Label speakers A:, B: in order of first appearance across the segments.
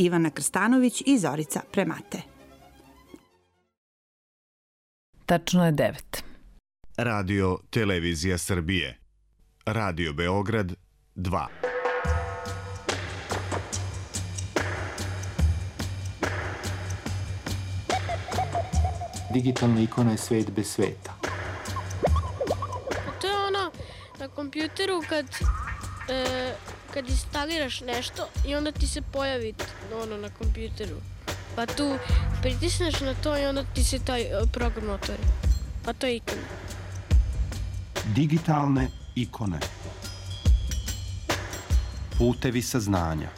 A: Ivana Krstanović i Zorica Premate.
B: Tačno je 9.
C: Radio Televizija Srbije. Radio Beograd 2.
D: Digitalna ikona je svet bez sveta.
E: To je ono na kompjuteru kad, e, kad instaliraš nešto i onda ti se pojavi ono na kompjuteru. Pa tu pritisneš na to i onda ti se taj e, program otvori. Pa to je ikona.
D: Digitalne ikone. Putevi saznanja.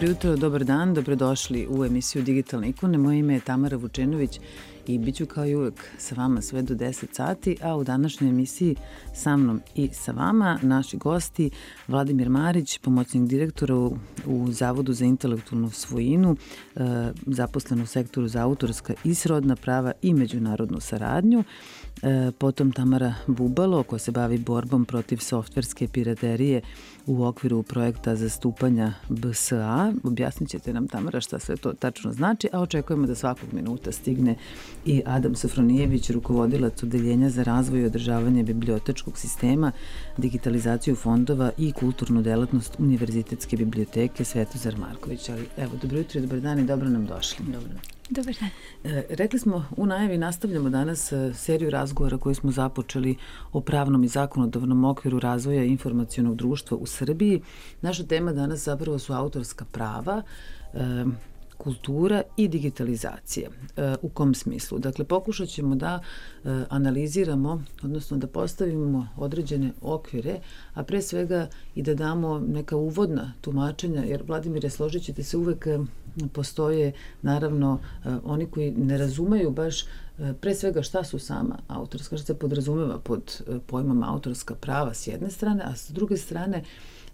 B: Dobro jutro, dobar dan, dobrodošli u emisiju Digitalne ikone. Moje ime je Tamara Vučenović i bit ću kao i uvek sa vama sve do 10 sati, a u današnjoj emisiji sa mnom i sa vama naši gosti Vladimir Marić, pomoćnik direktora u, u Zavodu za intelektualnu svojinu, e, zaposlen u sektoru za autorska i srodna prava i međunarodnu saradnju, potom Tamara Bubalo koja se bavi borbom protiv softverske piraterije u okviru projekta zastupanja BSA. Objasnit ćete nam, Tamara, šta sve to tačno znači, a očekujemo da svakog minuta stigne i Adam Safronijević, rukovodilac Odeljenja za razvoj i održavanje bibliotečkog sistema, digitalizaciju fondova i kulturnu delatnost Univerzitetske biblioteke Svetozar Marković. Ali evo, dobro jutro i dobar dan i dobro nam došli.
F: Dobro. Dobar dan.
B: E, rekli smo u najavi nastavljamo danas e, seriju razgovora koju smo započeli o pravnom i zakonodavnom okviru razvoja informacijonog društva u Srbiji. Naša tema danas zapravo su autorska prava, e, kultura i digitalizacija. E, u kom smislu? Dakle, pokušat ćemo da e, analiziramo, odnosno da postavimo određene okvire, a pre svega i da damo neka uvodna tumačenja, jer Vladimire, složit ćete se uvek postoje naravno oni koji ne razumeju baš pre svega šta su sama autorska, šta se podrazumeva pod pojmom autorska prava s jedne strane, a s druge strane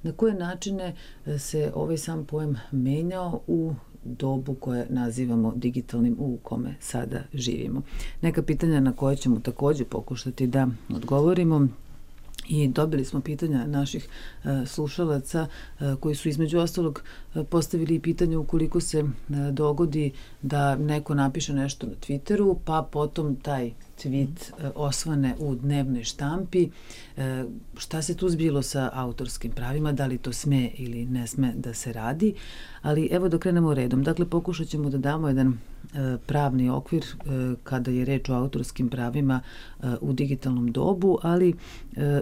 B: na koje načine se ovaj sam pojem menjao u dobu koje nazivamo digitalnim u kome sada živimo. Neka pitanja na koje ćemo takođe pokušati da odgovorimo i dobili smo pitanja naših e, slušalaca e, koji su između ostalog e, postavili pitanje ukoliko se dogodi da neko napiše nešto na Twitteru pa potom taj tweet e, osvane u dnevnoj štampi. E, šta se tu zbilo sa autorskim pravima, da li to sme ili ne sme da se radi, ali evo da krenemo redom. Dakle, pokušat ćemo da damo jedan pravni okvir kada je reč o autorskim pravima u digitalnom dobu, ali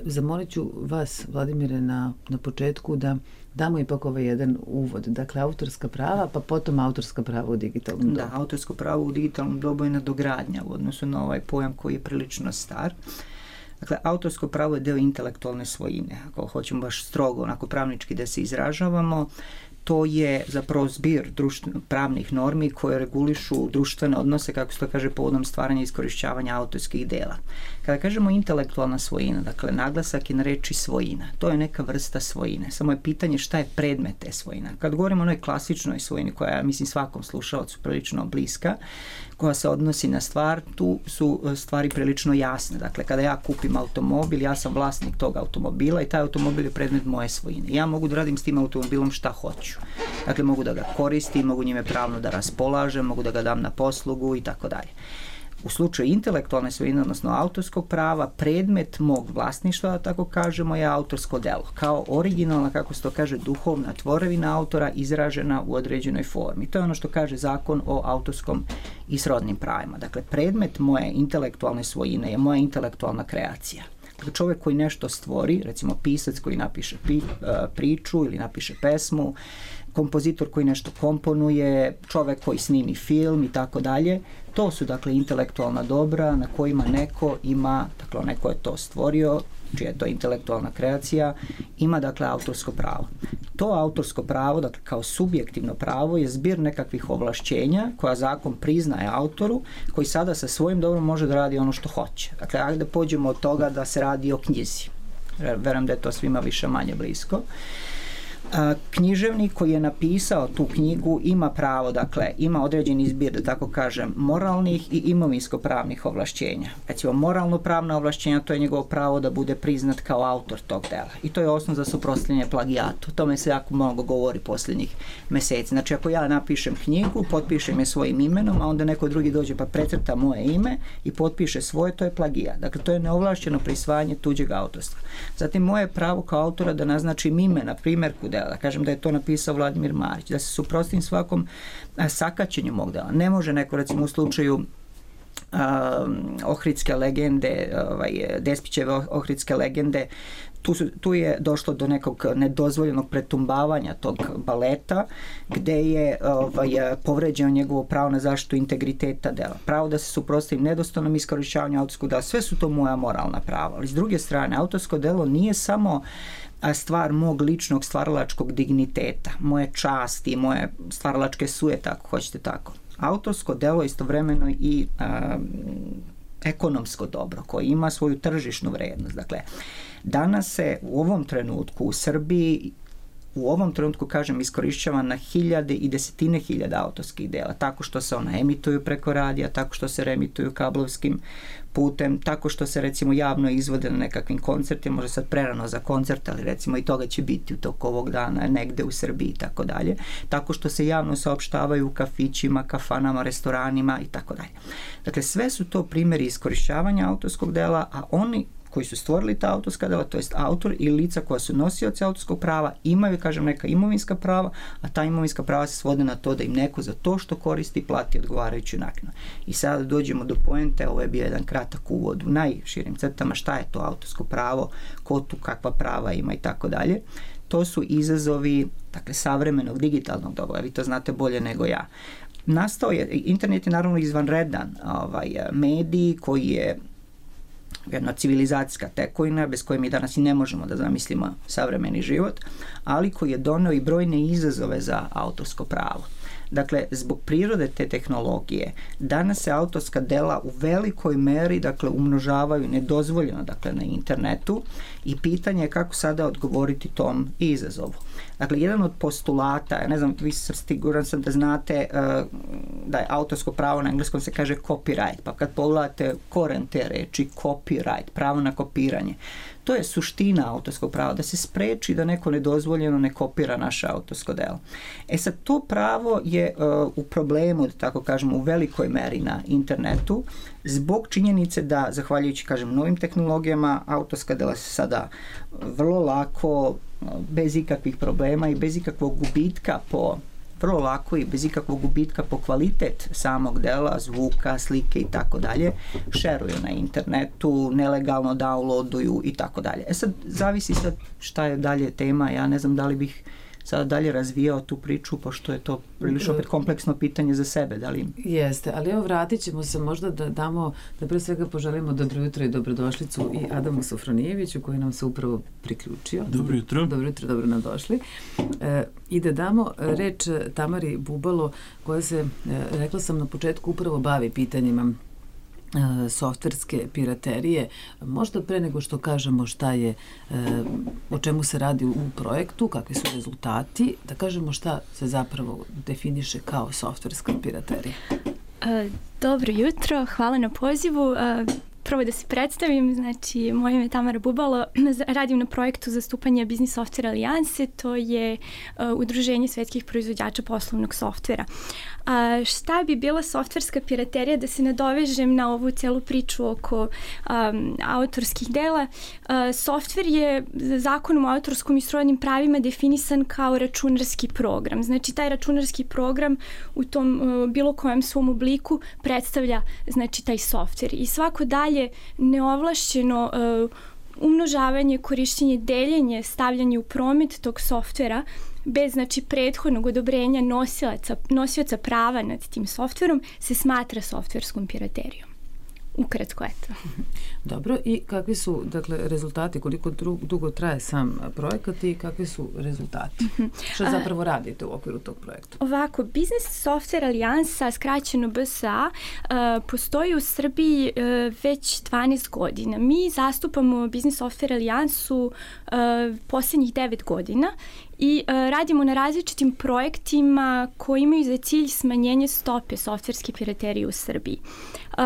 B: zamolit ću vas, Vladimire, na, na početku da damo ipak ovaj jedan uvod. Dakle, autorska prava, pa potom autorska prava u digitalnom dobu.
F: Da, autorsko pravo u digitalnom dobu je nadogradnja u odnosu na ovaj pojam koji je prilično star. Dakle, autorsko pravo je deo intelektualne svojine. Ako hoćemo baš strogo, onako pravnički da se izražavamo, to je zapravo zbir pravnih normi koje regulišu društvene odnose, kako se to kaže, povodom stvaranja i iskorišćavanja autorskih dela. Kada kažemo intelektualna svojina, dakle, naglasak je na reči svojina. To je neka vrsta svojine. Samo je pitanje šta je predmet te svojine. Kad govorimo o onoj klasičnoj svojini, koja je, mislim, svakom slušalcu prilično bliska, koja se odnosi na stvar, tu su e, stvari prilično jasne. Dakle, kada ja kupim automobil, ja sam vlasnik tog automobila i taj automobil je predmet moje svojine. Ja mogu da radim s tim automobilom šta hoću. Dakle, mogu da ga koristim, mogu njime pravno da raspolažem, mogu da ga dam na poslugu i tako dalje. U slučaju intelektualne svojine, odnosno autorskog prava, predmet mog vlasništva, da tako kažemo, je autorsko delo. Kao originalna, kako se to kaže, duhovna tvorevina autora izražena u određenoj formi. To je ono što kaže zakon o autorskom i srodnim pravima. Dakle, predmet moje intelektualne svojine je moja intelektualna kreacija. Dakle, čovek koji nešto stvori, recimo pisac koji napiše pi, priču ili napiše pesmu, kompozitor koji nešto komponuje, čovek koji snimi film i tako dalje. To su dakle intelektualna dobra na kojima neko ima, dakle onaj ko je to stvorio, čija je to intelektualna kreacija, ima dakle autorsko pravo. To autorsko pravo, dakle kao subjektivno pravo je zbir nekakvih ovlašćenja koja zakon priznaje autoru koji sada sa svojim dobrom može da radi ono što hoće. Dakle, ajde pođemo od toga da se radi o knjizi. Verujem da je to svima više manje blisko. Uh, književnik koji je napisao tu knjigu ima pravo, dakle, ima određeni izbir, da tako kažem, moralnih i imovinsko-pravnih ovlašćenja. Recimo, moralno-pravna ovlašćenja, to je njegovo pravo da bude priznat kao autor tog dela. I to je osnov za suprostavljanje plagijatu. O tome se jako mnogo govori posljednjih meseci. Znači, ako ja napišem knjigu, potpišem je svojim imenom, a onda neko drugi dođe pa precrta moje ime i potpiše svoje, to je plagijat. Dakle, to je neovlašćeno prisvajanje tuđeg autorstva. Zatim, moje pravo kao autora da naznačim ime na primjerku dela, da kažem da je to napisao Vladimir Marić, da se suprostim svakom sakaćenju mog dela. Ne može neko, recimo u slučaju ohridske legende, ovaj, Despićeve ohridske legende, tu, su, tu je došlo do nekog nedozvoljenog pretumbavanja tog baleta gde je ovaj, povređeno njegovo pravo na zaštitu integriteta dela. Pravo da se suprostavim nedostojnom iskorišćavanju autorskog dela. Sve su to moja moralna prava. Ali s druge strane, autorsko delo nije samo stvar mog ličnog stvaralačkog digniteta, moje časti, moje stvaralačke suje, tako hoćete tako. Autorsko delo istovremeno i a, ekonomsko dobro koje ima svoju tržišnu vrednost. Dakle, danas se u ovom trenutku u Srbiji u ovom trenutku, kažem, iskorišćava na hiljade i desetine hiljada autorskih dela, tako što se ona emituju preko radija, tako što se remituju kablovskim putem, tako što se recimo javno izvode na nekakvim koncertima, može sad prerano za koncert, ali recimo i toga će biti u toku ovog dana negde u Srbiji i tako dalje, tako što se javno saopštavaju u kafićima, kafanama, restoranima i tako dalje. Dakle, sve su to primjeri iskorišćavanja autorskog dela, a oni koji su stvorili ta autorska dela, to jest autor i lica koja su nosioci autorskog prava, imaju, kažem, neka imovinska prava, a ta imovinska prava se svode na to da im neko za to što koristi plati odgovarajuću naknadu. I sada dođemo do poente, ovo je bio jedan kratak uvod u najširim crtama šta je to autorsko pravo, ko tu kakva prava ima i tako dalje. To su izazovi dakle, savremenog digitalnog doba, vi to znate bolje nego ja nastao je, internet je naravno izvanredan ovaj, medij koji je jedna civilizacijska tekovina bez koje mi danas i ne možemo da zamislimo savremeni život, ali koji je doneo i brojne izazove za autorsko pravo. Dakle, zbog prirode te tehnologije, danas se autorska dela u velikoj meri dakle, umnožavaju nedozvoljeno dakle, na internetu i pitanje je kako sada odgovoriti tom izazovu. Dakle, jedan od postulata, ja ne znam, vi siguran sam da znate uh, da je autorsko pravo na engleskom se kaže copyright, pa kad pogledate koren te reči, copyright, pravo na kopiranje, To je suština autorskog prava, da se spreči da neko nedozvoljeno ne kopira naše autorsko delo. E sad, to pravo je uh, u problemu, da tako kažemo, u velikoj meri na internetu, zbog činjenice da, zahvaljujući, kažem, novim tehnologijama, autorska dela se sada vrlo lako, bez ikakvih problema i bez ikakvog gubitka po vrlo lako i bez ikakvog gubitka po kvalitet samog dela, zvuka, slike i tako dalje, šeruju na internetu, nelegalno downloaduju i tako dalje. E sad, zavisi sad šta je dalje tema, ja ne znam da li bih sada dalje razvijao tu priču, pošto je to prilično opet kompleksno pitanje za sebe. Da li...
B: Jeste, ali evo vratit ćemo se možda da damo, da pre svega poželimo dobro jutro i dobrodošlicu i Adamu Sofronijeviću koji nam se upravo priključio.
G: Dobro jutro.
B: Dobro jutro, dobro nam došli. E, I da damo reč Tamari Bubalo koja se, e, rekla sam na početku, upravo bavi pitanjima softverske piraterije. Možda pre nego što kažemo šta je, e, o čemu se radi u projektu, kakvi su rezultati, da kažemo šta se zapravo definiše kao softverska piraterija.
H: E, dobro jutro, hvala na pozivu prvo da se predstavim, znači moje ime je Tamara Bubalo, radim na projektu zastupanja Business Software Alijanse, to je uh, udruženje svetskih proizvođača poslovnog softvera. A, šta bi bila softverska piraterija da se nadovežem na ovu celu priču oko um, autorskih dela? Uh, softver je zakonom o autorskom i srodnim pravima definisan kao računarski program. Znači taj računarski program u tom uh, bilo kojem svom obliku predstavlja znači taj softver i svako dalje neovlašćeno uh, umnožavanje, korišćenje, deljenje, stavljanje u promet tog softvera bez znači prethodnog odobrenja nosilaca, nosioca prava nad tim softverom se smatra softverskom piraterijom. Ukratko, eto.
B: Dobro, i kakvi su, dakle, rezultati, koliko dugo traje sam projekat i kakvi su rezultati? Mhm. Šta zapravo radite u okviru tog projekta?
H: Ovako, Business Software Alijansa, skraćeno BSA, postoji u Srbiji e, već 12 godina. Mi zastupamo Business Software Alijansu e, poslednjih 9 godina i uh, radimo na različitim projektima koji imaju za cilj smanjenje stope softverske piraterije u Srbiji. Uh,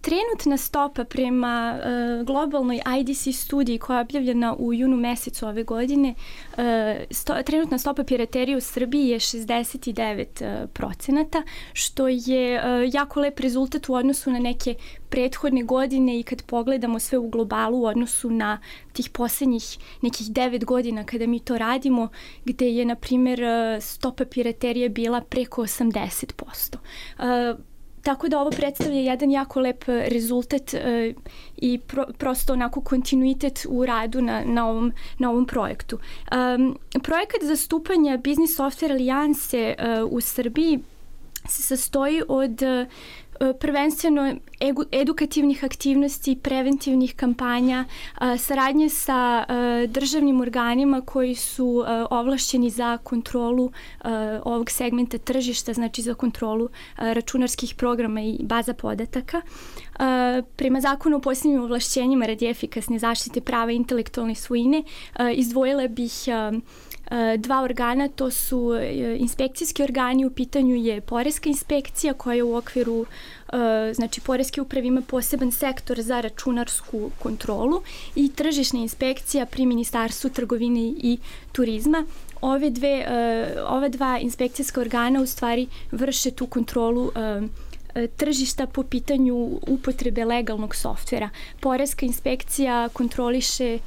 H: trenutna stopa prema uh, globalnoj IDC studiji koja je objavljena u junu mesecu ove godine, uh, sto, trenutna stopa piraterije u Srbiji je 69 procenata, što je uh, jako lep rezultat u odnosu na neke prethodne godine i kad pogledamo sve u globalu u odnosu na tih poslednjih nekih devet godina kada mi to radimo, gde je, na primjer, stopa piraterije bila preko 80%. Uh, tako da ovo predstavlja jedan jako lep rezultat uh, i pro, prosto onako kontinuitet u radu na, na, ovom, na ovom projektu. Um, projekat zastupanja Business Software Alijanse uh, u Srbiji se sastoji od E, prvenstveno edukativnih aktivnosti, preventivnih kampanja, e, saradnje sa e, državnim organima koji su ovlašćeni za kontrolu ovog segmenta tržišta, znači za kontrolu računarskih programa i baza podataka. Prema zakonu o posljednjim ovlašćenjima radi efikasne zaštite prava intelektualne svojine izdvojila bih E, dva organa, to su e, inspekcijski organi, u pitanju je Poreska inspekcija koja u okviru e, znači Poreske uprave ima poseban sektor za računarsku kontrolu i tržišna inspekcija pri Ministarstvu trgovine i turizma. Ove dve, ova dva inspekcijska organa u stvari vrše tu kontrolu E, tržišta po pitanju upotrebe legalnog softvera. Poreska inspekcija kontroliše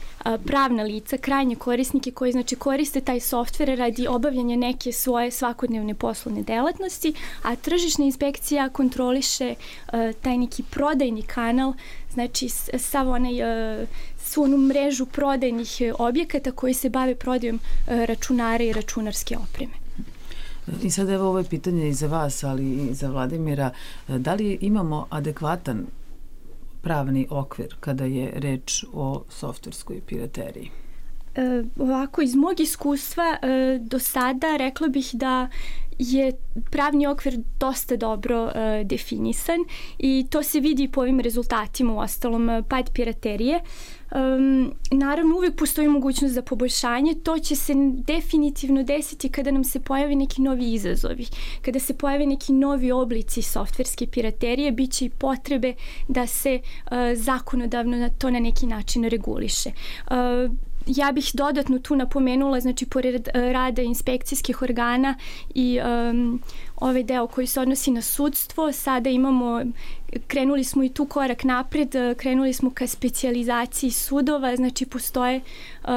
H: pravna lica, krajnje korisnike koji znači koriste taj softver radi obavljanja neke svoje svakodnevne poslovne delatnosti, a tržišna inspekcija kontroliše taj neki prodajni kanal, znači sav onaj svu onu mrežu prodajnih objekata koji se bave prodajom računara i računarske opreme.
B: I sad evo ovo je pitanje i za vas, ali i za Vladimira. Da li imamo adekvatan pravni okvir kada je reč o softverskoj pirateriji?
H: E, ovako, iz mog iskustva e, do sada rekla bih da je pravni okvir dosta dobro e, definisan i to se vidi po ovim rezultatima u ostalom e, pad piraterije. E, Um, naravno, uvek postoji mogućnost za poboljšanje. To će se definitivno desiti kada nam se pojavi neki novi izazovi. Kada se pojave neki novi oblici softverske piraterije, bit će i potrebe da se uh, zakonodavno to na neki način reguliše. Uh, ja bih dodatno tu napomenula, znači, pored rada inspekcijskih organa i um, ovaj deo koji se odnosi na sudstvo, sada imamo krenuli smo i tu korak napred, krenuli smo ka specijalizaciji sudova, znači postoje uh,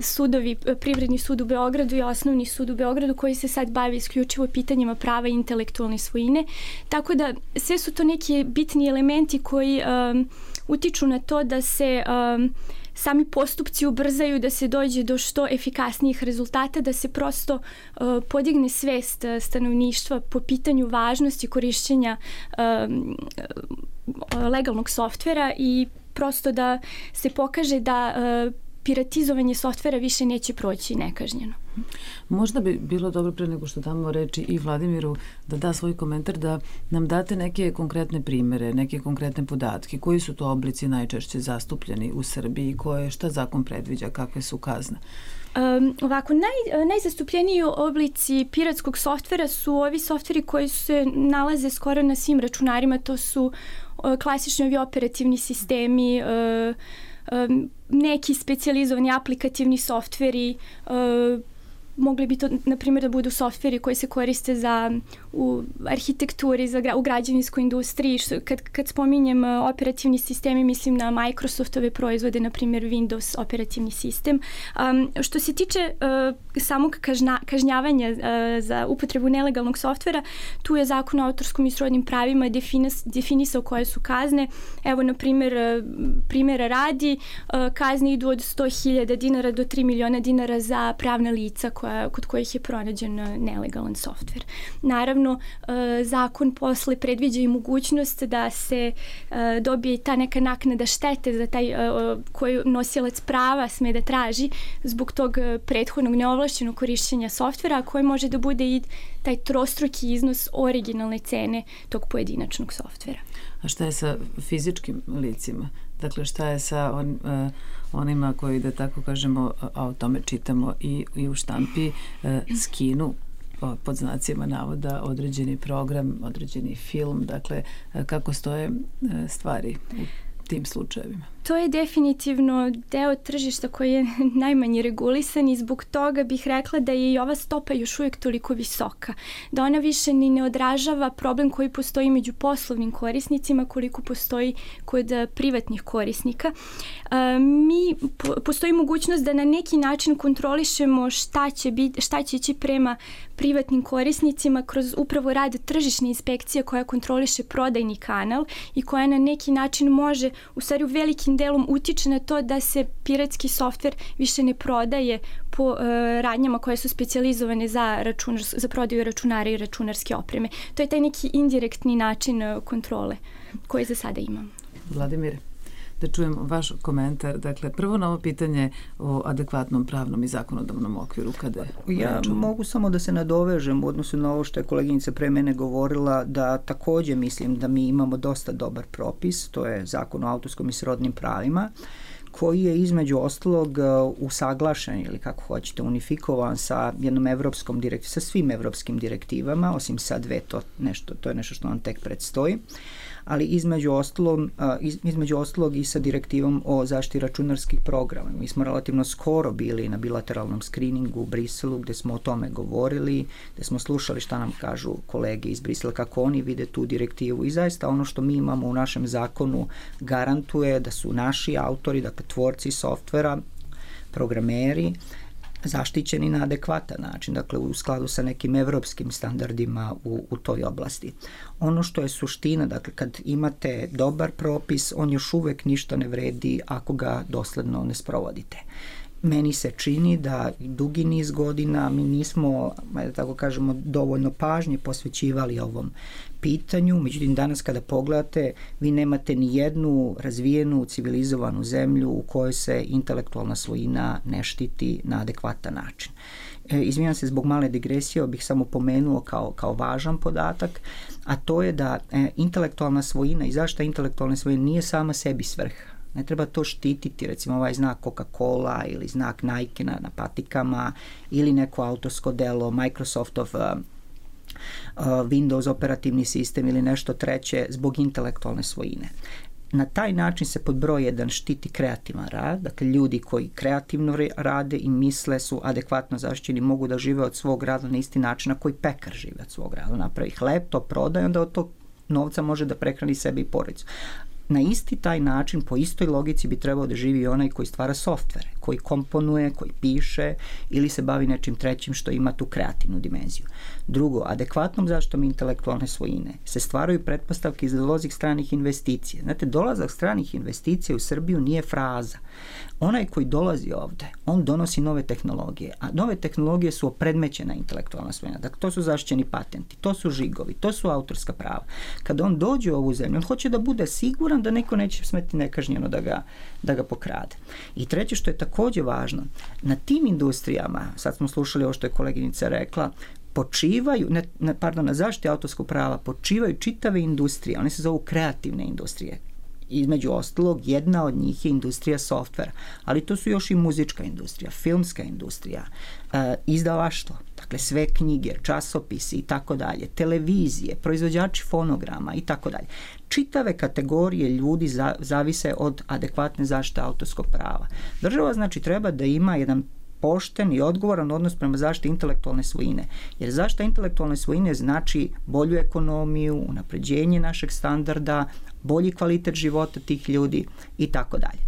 H: sudovi, Privredni sud u Beogradu i Osnovni sud u Beogradu koji se sad bavi isključivo pitanjima prava i intelektualne svojine. Tako da sve su to neki bitni elementi koji um, utiču na to da se um, sami postupci ubrzaju da se dođe do što efikasnijih rezultata, da se prosto uh, podigne svest uh, stanovništva po pitanju važnosti korišćenja um, legalnog softvera i prosto da se pokaže da uh, piratizovanje softvera više neće proći nekažnjeno.
B: Možda bi bilo dobro pre nego što damo reči i Vladimiru da da svoj komentar da nam date neke konkretne primere, neke konkretne podatke, koji su to oblici najčešće zastupljeni u Srbiji, koje, šta zakon predviđa, kakve su kazne.
H: Um, ovako, naj, najzastupljeniji oblici piratskog softvera su ovi softveri koji se nalaze skoro na svim računarima, to su uh, klasični ovi operativni sistemi, uh, um, neki specializovani aplikativni softveri, uh, mogli bi to, na primjer, da budu softveri koji se koriste za u arhitekturi, za, u građevinskoj industriji. Što, kad, kad spominjem uh, operativni sistemi, mislim na Microsoftove proizvode, na primjer Windows operativni sistem. Um, što se tiče uh, samog kažna, kažnjavanja uh, za upotrebu nelegalnog softvera, tu je zakon o autorskom i srodnim pravima definis, definisao koje su kazne. Evo, na primjer, primjera radi, uh, kazne idu od 100.000 dinara do 3 miliona dinara za pravna lica koja, kod kojih je pronađen nelegalan softver. Naravno, e, zakon posle predviđa i mogućnost da se e, dobije ta neka naknada štete za taj e, koju nosilac prava sme da traži zbog tog prethodnog neovlašćenog korišćenja softvera, koji može da bude i taj trostruki iznos originalne cene tog pojedinačnog softvera.
B: A šta je sa fizičkim licima? Dakle, šta je sa on, uh, onima koji, da tako kažemo, a o tome čitamo i, i u štampi, uh, skinu pod znacima navoda određeni program, određeni film, dakle kako stoje stvari u tim slučajevima?
H: To je definitivno deo tržišta koji je najmanje regulisan i zbog toga bih rekla da je i ova stopa još uvijek toliko visoka. Da ona više ni ne odražava problem koji postoji među poslovnim korisnicima koliko postoji kod eh, privatnih korisnika. Eh, mi, postoji mogućnost da na neki način kontrolišemo šta će, biti, šta će ići prema privatnim korisnicima kroz upravo rad tržišne inspekcije koja kontroliše prodajni kanal i koja na neki način može u stvari u velikim delom utiče na to da se piratski softver više ne prodaje po uh, radnjama koje su specijalizovane za, računar, za prodaju računara i računarske opreme. To je taj neki indirektni način uh, kontrole koji za sada imamo.
B: Vladimire da čujem vaš komentar. Dakle, prvo na ovo pitanje o adekvatnom pravnom i zakonodavnom okviru kada
F: Ja rečemo. mogu samo da se nadovežem u odnosu na ovo što je koleginica pre mene govorila, da takođe mislim da mi imamo dosta dobar propis, to je zakon o autorskom i srodnim pravima, koji je između ostalog uh, usaglašen ili kako hoćete unifikovan sa jednom evropskom direktivom, sa svim evropskim direktivama, osim sa dve, to, nešto, to je nešto što nam tek predstoji. Uh, ali između ostalog, između ostalog i sa direktivom o zaštiti računarskih programa. Mi smo relativno skoro bili na bilateralnom skriningu u Briselu gde smo o tome govorili, gde smo slušali šta nam kažu kolege iz Brisela, kako oni vide tu direktivu i zaista ono što mi imamo u našem zakonu garantuje da su naši autori, dakle tvorci softvera, programeri, zaštićeni na adekvatan način, dakle u skladu sa nekim evropskim standardima u, u toj oblasti. Ono što je suština, dakle kad imate dobar propis, on još uvek ništa ne vredi ako ga dosledno ne sprovodite meni se čini da dugi niz godina mi nismo, da tako kažemo, dovoljno pažnje posvećivali ovom pitanju, međutim danas kada pogledate vi nemate ni jednu razvijenu civilizovanu zemlju u kojoj se intelektualna svojina ne štiti na adekvatan način. E, izvinjam se zbog male digresije, bih samo pomenuo kao, kao važan podatak, a to je da e, intelektualna svojina i zašta intelektualna svojina nije sama sebi svrha Ne treba to štititi, recimo ovaj znak Coca-Cola ili znak Nike na, na patikama ili neko autorsko delo Microsoftov uh, Windows operativni sistem ili nešto treće zbog intelektualne svojine. Na taj način se pod broj 1 štiti kreativan rad, dakle ljudi koji kreativno rade i misle su adekvatno zaštićeni, mogu da žive od svog rada na isti način na koji pekar žive od svog rada. Napravi hleb, to prodaje, onda od tog novca može da prehrani sebe i porodicu na isti taj način, po istoj logici bi trebao da živi onaj koji stvara softvere, koji komponuje, koji piše ili se bavi nečim trećim što ima tu kreativnu dimenziju. Drugo, adekvatnom zaštom intelektualne svojine se stvaraju pretpostavke za dolazak stranih investicija. Znate, dolazak stranih investicija u Srbiju nije fraza onaj koji dolazi ovde, on donosi nove tehnologije, a nove tehnologije su opredmećena intelektualna svojina. Dakle, to su zaštićeni patenti, to su žigovi, to su autorska prava. Kada on dođe u ovu zemlju, on hoće da bude siguran da neko neće smeti nekažnjeno da ga, da ga pokrade. I treće što je takođe važno, na tim industrijama, sad smo slušali ovo što je koleginica rekla, počivaju, ne, ne, pardon, na zaštiti autorskog prava počivaju čitave industrije, one se zovu kreativne industrije, između ostalog, jedna od njih je industrija softvera, ali to su još i muzička industrija, filmska industrija, e, izdavaštvo, dakle sve knjige, časopisi i tako dalje, televizije, proizvođači fonograma i tako dalje. Čitave kategorije ljudi za, zavise od adekvatne zaštite autorskog prava. Država znači treba da ima jedan pošten i odgovoran odnos prema zaštiti intelektualne svojine. Jer zaštita intelektualne svojine znači bolju ekonomiju, unapređenje našeg standarda, bolji kvalitet života tih ljudi i tako dalje.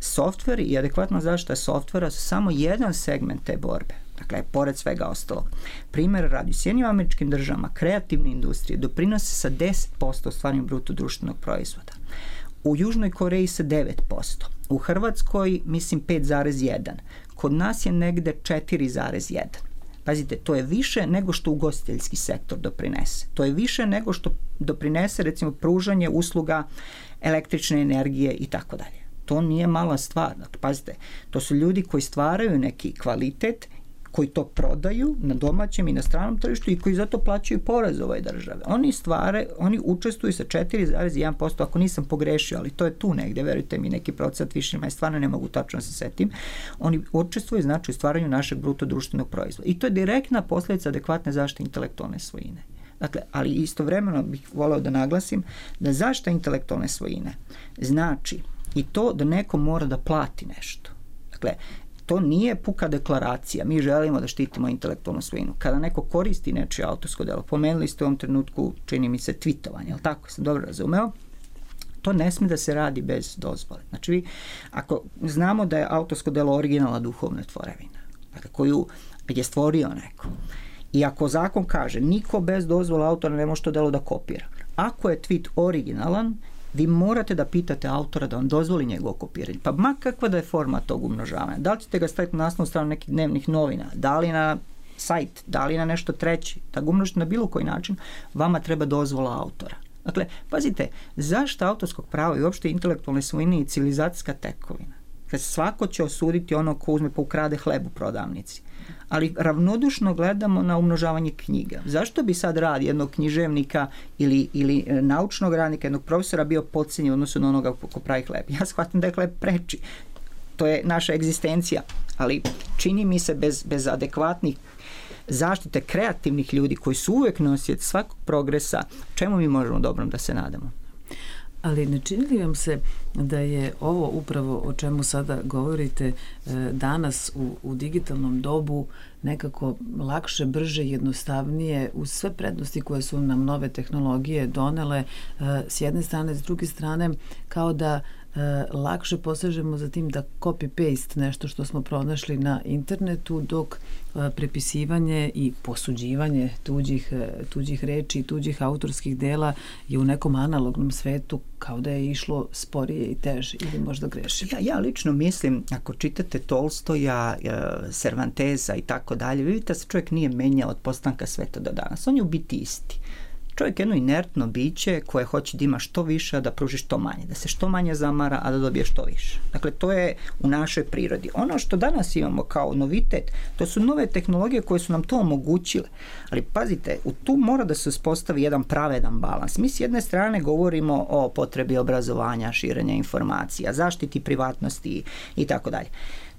F: Softver i adekvatna zaštita softvera su samo jedan segment te borbe. Dakle, pored svega ostalog. Primer radi u Sjednjim američkim državama kreativne industrije doprinose sa 10% stvarnju bruto društvenog proizvoda. U Južnoj Koreji sa 9%. U Hrvatskoj, mislim, 5,1. Kod nas je negde 4,1. Pazite, to je više nego što ugostiteljski sektor doprinese. To je više nego što doprinese recimo pružanje usluga električne energije i tako dalje. To nije mala stvar. Dakle, pazite, to su ljudi koji stvaraju neki kvalitet koji to prodaju na domaćem i na stranom tržištu i koji zato plaćaju porez ovoj države. Oni stvare, oni učestvuju sa 4,1%, ako nisam pogrešio, ali to je tu negde, verujte mi, neki procenat više, ma stvarno ne mogu tačno da se setim. Oni učestvuju znači u stvaranju našeg bruto društvenog proizvoda. I to je direktna posledica adekvatne zaštite intelektualne svojine. Dakle, ali istovremeno bih voleo da naglasim da zašta intelektualne svojine znači i to da neko mora da plati nešto. Dakle, to nije puka deklaracija. Mi želimo da štitimo intelektualnu svojinu. Kada neko koristi nečije autorsko delo, pomenuli ste u ovom trenutku, čini mi se, tweetovanje, ali tako sam dobro razumeo, to ne sme da se radi bez dozvole. Znači, vi, ako znamo da je autorsko delo originalna duhovna tvorevina, dakle, koju je stvorio neko, i ako zakon kaže niko bez dozvola autora ne može to delo da kopira, ako je tweet originalan vi morate da pitate autora da vam dozvoli njegovo kopiranje. Pa ma kakva da je forma tog umnožavanja. Da li ćete ga staviti na naslovnu stranu nekih dnevnih novina, da li na sajt, da li na nešto treći, da ga umnožite na bilo koji način, vama treba dozvola autora. Dakle, pazite, zašto autorskog prava i uopšte intelektualne svojine i civilizacijska tekovina? Kad svako će osuditi ono ko uzme pa ukrade hleb u prodavnici ali ravnodušno gledamo na umnožavanje knjiga. Zašto bi sad rad jednog književnika ili, ili e, naučnog radnika, jednog profesora bio podcenjen odnosno na onoga ko pravi hleb? Ja shvatim da je hleb preči. To je naša egzistencija, ali čini mi se bez, bez adekvatnih zaštite kreativnih ljudi koji su uvek nosijeti svakog progresa, čemu mi možemo dobrom da se nadamo?
B: Ali ne čini li vam se da je ovo upravo o čemu sada govorite e, danas u, u digitalnom dobu nekako lakše, brže, jednostavnije uz sve prednosti koje su nam nove tehnologije donele e, s jedne strane, s druge strane kao da lakše posežemo za tim da copy-paste nešto što smo pronašli na internetu, dok e, prepisivanje i posuđivanje tuđih, e, tuđih reči i tuđih autorskih dela je u nekom analognom svetu kao da je išlo sporije i teže ili možda grešim.
F: Ja, ja lično mislim, ako čitate Tolstoja, Cervanteza i tako dalje, vidite da se čovjek nije menjao od postanka sveta do danas. On je u biti isti čovjek je jedno inertno biće koje hoće da ima što više, a da pruži što manje, da se što manje zamara, a da dobije što više. Dakle, to je u našoj prirodi. Ono što danas imamo kao novitet, to su nove tehnologije koje su nam to omogućile. Ali pazite, u tu mora da se uspostavi jedan pravedan balans. Mi s jedne strane govorimo o potrebi obrazovanja, širenja informacija, zaštiti privatnosti i tako dalje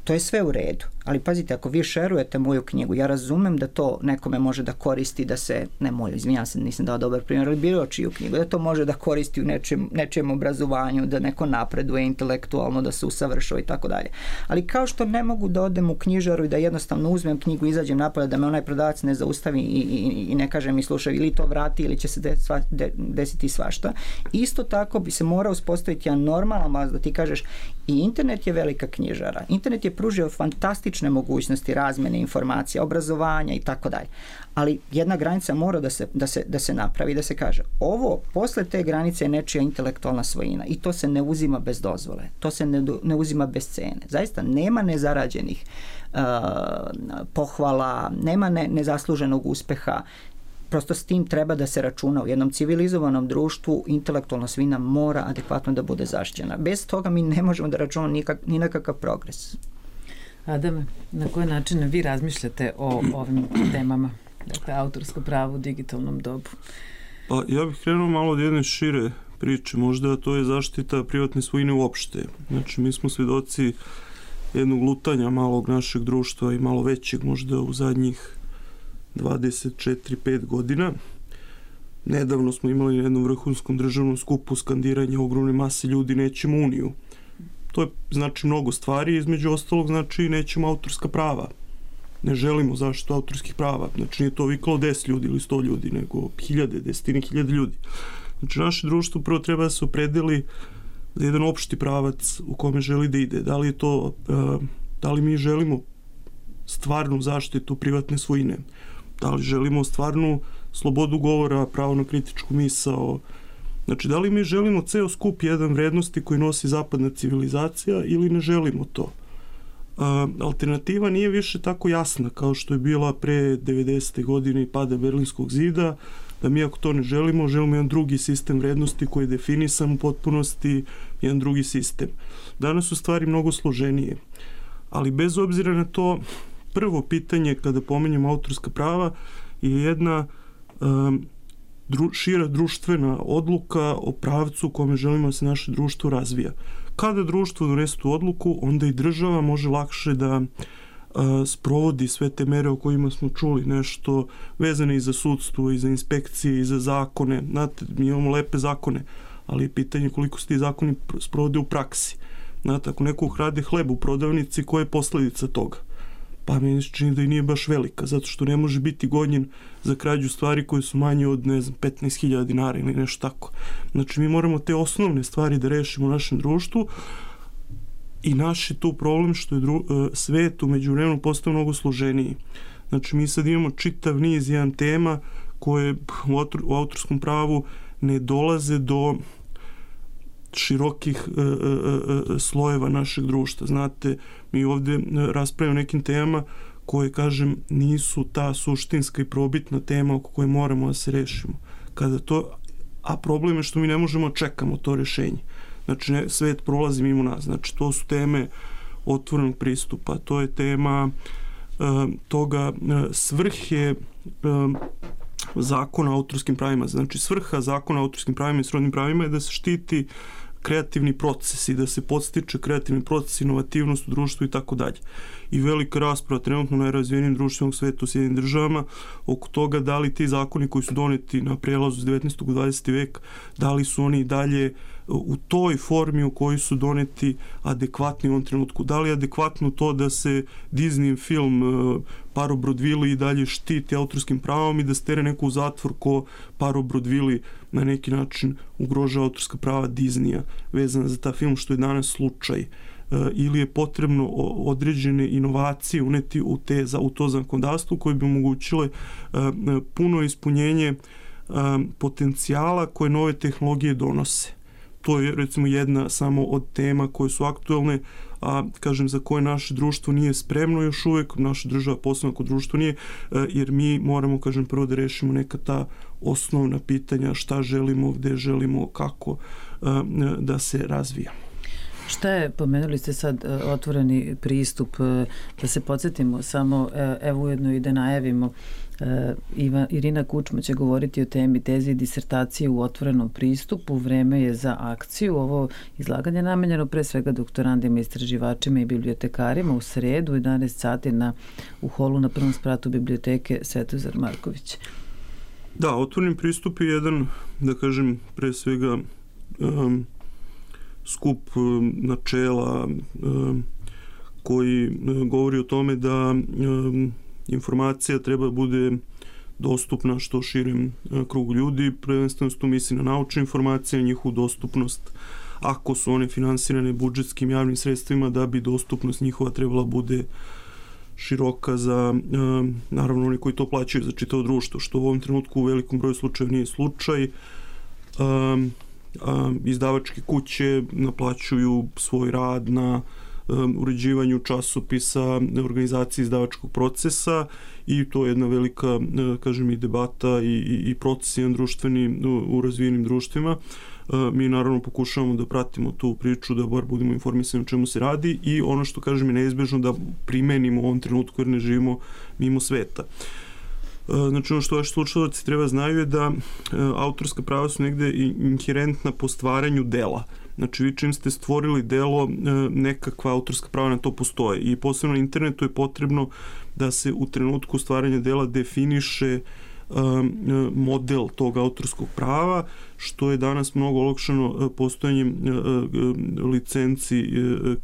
F: to je sve u redu. Ali pazite, ako vi šerujete moju knjigu, ja razumem da to nekome može da koristi da se, ne moju, izvinjam se, nisam dao dobar primjer, ali bilo čiju knjigu, da to može da koristi u nečem, nečem obrazovanju, da neko napreduje intelektualno, da se usavršava i tako dalje. Ali kao što ne mogu da odem u knjižaru i da jednostavno uzmem knjigu, izađem napolje, da me onaj prodavac ne zaustavi i, i, i ne kaže mi slušaj ili to vrati ili će se de, sva, de, desiti svašta. Isto tako bi se mora uspostaviti jedan normalan da ti kažeš i internet je velika knjižara. Internet je pružio fantastične mogućnosti razmene informacija, obrazovanja i tako dalje. Ali jedna granica mora da se, da, se, da se napravi, da se kaže ovo, posle te granice je nečija intelektualna svojina i to se ne uzima bez dozvole, to se ne, ne uzima bez cene. Zaista nema nezarađenih uh, pohvala, nema ne, nezasluženog uspeha, prosto s tim treba da se računa u jednom civilizovanom društvu intelektualna svina mora adekvatno da bude zaštićena. Bez toga mi ne možemo da računamo nikak, ni na kakav progres.
B: Adame, na koji način vi razmišljate o ovim temama? Dakle, autorsko pravo u digitalnom dobu.
G: Pa ja bih krenuo malo od jedne šire priče, možda to je zaštita privatne svojine uopšte. Znači, mi smo svedoci jednog lutanja malog našeg društva i malo većeg možda u zadnjih 24-5 godina. Nedavno smo imali na jednom vrhunskom državnom skupu skandiranje ogromne mase ljudi nećemo uniju. To je znači mnogo stvari, između ostalog znači nećemo autorska prava. Ne želimo zaštitu autorskih prava. Znači nije to viklo 10 ljudi ili 100 ljudi, nego hiljade, desetine hiljade ljudi. Znači naše društvo prvo treba da se opredeli za jedan opšti pravac u kome želi da ide. Da li je to, da li mi želimo stvarnu zaštitu privatne svojine? da li želimo stvarnu slobodu govora, pravo na kritičku misao, Znači, da li mi želimo ceo skup jedan vrednosti koji nosi zapadna civilizacija ili ne želimo to? Alternativa nije više tako jasna kao što je bila pre 90. godine i pada Berlinskog zida, da mi ako to ne želimo, želimo jedan drugi sistem vrednosti koji je definisan u potpunosti, jedan drugi sistem. Danas su stvari mnogo složenije, ali bez obzira na to, prvo pitanje kada pomenjamo autorska prava je jedna um, dru, šira društvena odluka o pravcu u kome želimo da se naše društvo razvija. Kada društvo donese tu odluku, onda i država može lakše da uh, sprovodi sve te mere o kojima smo čuli, nešto vezane i za sudstvo, i za inspekcije, i za zakone. Znate, mi imamo lepe zakone, ali je pitanje koliko se ti zakoni sprovode u praksi. Znate, ako neko ukrade hleb u prodavnici, koja je posledica toga? Pa meni se čini da i nije baš velika, zato što ne može biti gonjen za krađu stvari koje su manje od, ne znam, 15.000 dinara ili nešto tako. Znači, mi moramo te osnovne stvari da rešimo u našem društvu i naš je tu problem što je dru, e, svet umeđu vremenu postao mnogo složeniji. Znači, mi sad imamo čitav niz jedan tema koje u, u autorskom pravu ne dolaze do širokih e, e, e, slojeva našeg društva. Znate, mi ovde raspravljamo nekim temama koje, kažem, nisu ta suštinska i probitna tema oko koje moramo da se rešimo. Kada to, a problem je što mi ne možemo čekamo to rešenje. Znači, ne, svet prolazi mimo nas. Znači, to su teme otvorenog pristupa, to je tema uh, toga uh, svrhe uh, zakona o autorskim pravima. Znači, svrha zakona o autorskim pravima i srodnim pravima je da se štiti kreativni proces i da se podstiče kreativni proces, inovativnost u društvu i tako dalje. I velika rasprava trenutno na najrazvijenim društvenog sveta u Sjedinim državama oko toga da li ti zakoni koji su doneti na prelazu iz 19. u 20. vek, da li su oni dalje u toj formi u kojoj su doneti adekvatni u ovom trenutku. Da li je adekvatno to da se Disney film Paro Brodvili i dalje štiti autorskim pravom i da stere neko u zatvor ko Paro Brodvili na neki način ugrožava autorska prava Disneya vezana za ta film što je danas slučaj e, ili je potrebno određene inovacije uneti u, te, u to zakonodavstvo koje bi omogućile e, puno ispunjenje e, potencijala koje nove tehnologije donose. To je recimo jedna samo od tema koje su aktuelne, a kažem za koje naše društvo nije spremno još uvek, naša država posebno ako društvo nije, jer mi moramo, kažem, prvo da rešimo neka ta osnovna pitanja šta želimo, gde želimo, kako da se razvija.
B: Šta je, pomenuli ste sad e, otvoreni pristup, e, da se podsjetimo samo, evo ujedno i da najavimo, Iva, Irina Kučma će govoriti o temi teze i disertacije u otvorenom pristupu. Vreme je za akciju. Ovo izlaganje je namenjeno pre svega doktorandima, istraživačima i bibliotekarima u sredu 11 sati na, u holu na prvom spratu biblioteke Svetozar Marković.
G: Da, otvoreni pristup je jedan, da kažem, pre svega um, skup um, načela um, koji um, govori o tome da um, informacija treba da bude dostupna što širem uh, krugu ljudi, prvenstveno tu misli na naučne informacije, njihovu dostupnost ako su one finansirane budžetskim javnim sredstvima da bi dostupnost njihova trebala bude široka za um, naravno oni koji to plaćaju za čitavo društvo, što u ovom trenutku u velikom broju slučajeva nije slučaj. Um, a, izdavačke kuće naplaćuju svoj rad na uređivanju časopisa, organizaciji izdavačkog procesa i to je jedna velika, kažem, i debata i, i, i proces jedan društveni u, u razvijenim društvima. Mi naravno pokušavamo da pratimo tu priču, da bar budemo informisani o čemu se radi i ono što kažem je neizbežno da primenimo u ovom trenutku jer ne živimo mimo sveta. E, znači ono što vaši slušalci treba znaju je da e, autorska prava su negde inherentna po stvaranju dela. Znači vi čim ste stvorili delo, e, nekakva autorska prava na to postoje i posebno na internetu je potrebno da se u trenutku stvaranja dela definiše uh, model tog autorskog prava, što je danas mnogo olakšano uh, postojanjem uh, licenci,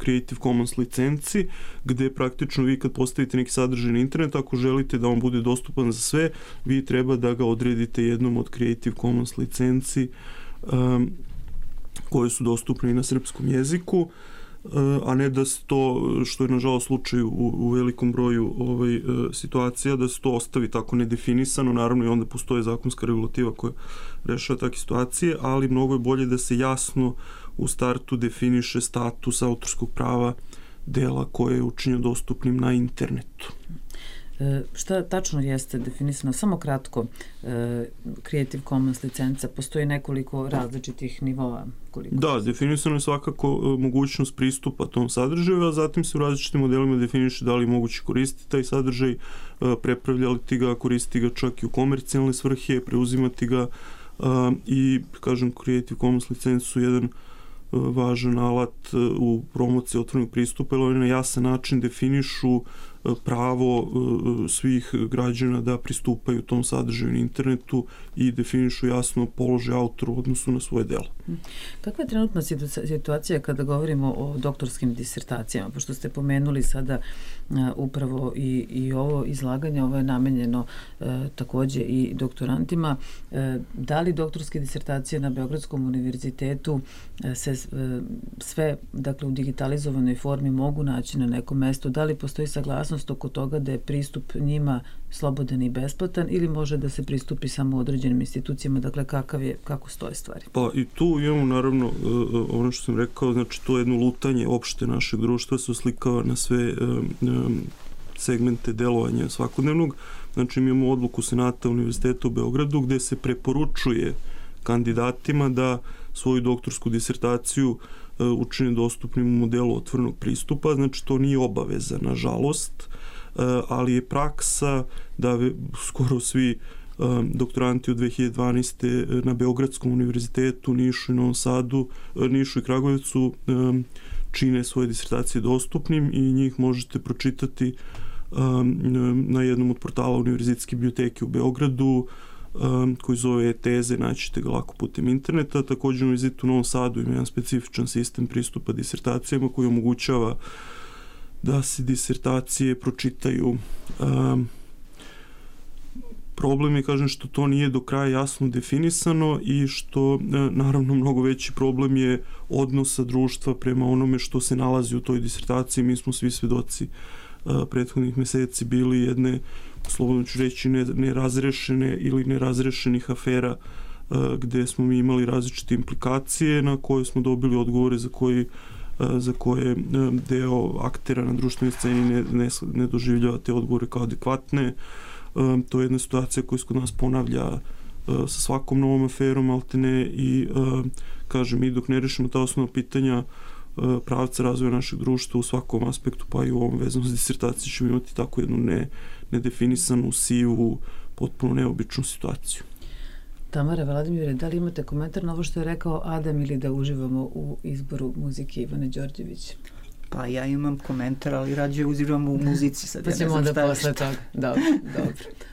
G: Creative Commons licenci, gde praktično vi kad postavite neki sadržaj na internetu, ako želite da on bude dostupan za sve, vi treba da ga odredite jednom od Creative Commons licenci um, koje su dostupne i na srpskom jeziku. Uh, a ne da se to, što je nažalost slučaj u, u velikom broju ovaj, e, situacija, da se to ostavi tako nedefinisano, naravno i onda postoje zakonska regulativa koja rešava takve situacije, ali mnogo je bolje da se jasno u startu definiše status autorskog prava dela koje je učinjeno dostupnim na internetu.
B: E, šta tačno jeste definisano? Samo kratko, e, Creative Commons licenca, postoji nekoliko različitih nivoa.
G: Koliko da, definisano je svakako e, mogućnost pristupa tom sadržaju, a zatim se u različitim modelima definiše da li je moguće koristiti taj sadržaj, prepravljati ga, koristiti ga čak i u komercijalne svrhe, preuzimati ga i, kažem, Creative Commons licenca su jedan važan alat u promociji otvornog pristupa, jer oni na jasan način definišu pravo e, svih građana da pristupaju tom sadržaju na internetu i definišu jasno položaj autora u odnosu na svoje delo.
B: Kakva je trenutna situacija kada govorimo o doktorskim disertacijama? Pošto ste pomenuli sada uh, upravo i, i ovo izlaganje, ovo je namenjeno uh, takođe i doktorantima. Uh, da li doktorske disertacije na Beogradskom univerzitetu se sve dakle, u digitalizovanoj formi mogu naći na nekom mestu? Da li postoji saglasnost oko toga da je pristup njima slobodan i besplatan ili može da se pristupi samo određenim institucijama, dakle kakav je, kako stoje stvari?
G: Pa i tu imamo naravno e, e, ono što sam rekao, znači to je jedno lutanje opšte našeg društva se oslikava na sve e, segmente delovanja svakodnevnog. Znači mi imamo odluku Senata Univerziteta u Beogradu gde se preporučuje kandidatima da svoju doktorsku disertaciju učine dostupnim u modelu otvornog pristupa, znači to nije obaveza, nažalost, ali je praksa da skoro svi um, doktoranti od 2012. na Beogradskom univerzitetu, Nišu i Novom Sadu, Nišu i Kragujevcu čine svoje disertacije dostupnim i njih možete pročitati na jednom od portala Univerzitetske biblioteke u Beogradu um, koji zove teze, naćete ga lako putem interneta. Takođe Univerzitet u Novom Sadu ima jedan specifičan sistem pristupa disertacijama koji omogućava da se disertacije pročitaju um, Problem je, kažem, što to nije do kraja jasno definisano i što, e, naravno, mnogo veći problem je odnosa društva prema onome što se nalazi u toj disertaciji. Mi smo svi svedoci e, prethodnih meseci bili jedne, slobodno ću reći, nerazrešene ili nerazrešenih afera e, gde smo mi imali različite implikacije na koje smo dobili odgovore za koji za koje deo aktera na društvenoj sceni ne, ne, ne doživljava te odgovore kao adekvatne. To je jedna situacija koja se kod nas ponavlja e, sa svakom novom aferom, te ne, i kažem, mi dok ne rešimo ta osnovna pitanja pravca razvoja našeg društva u svakom aspektu, pa i u ovom vezom s disertacijom ćemo imati tako jednu ne, nedefinisanu, sivu, potpuno neobičnu situaciju.
I: Tamara Vladimire, da li imate komentar na ovo što je rekao Adam ili da uživamo u izboru muzike Ivane Đorđević?
F: Pa ja imam komentar, ali rađe uziram u muzici sad.
I: Pa ćemo ja onda posle toga. Dobro, dobro.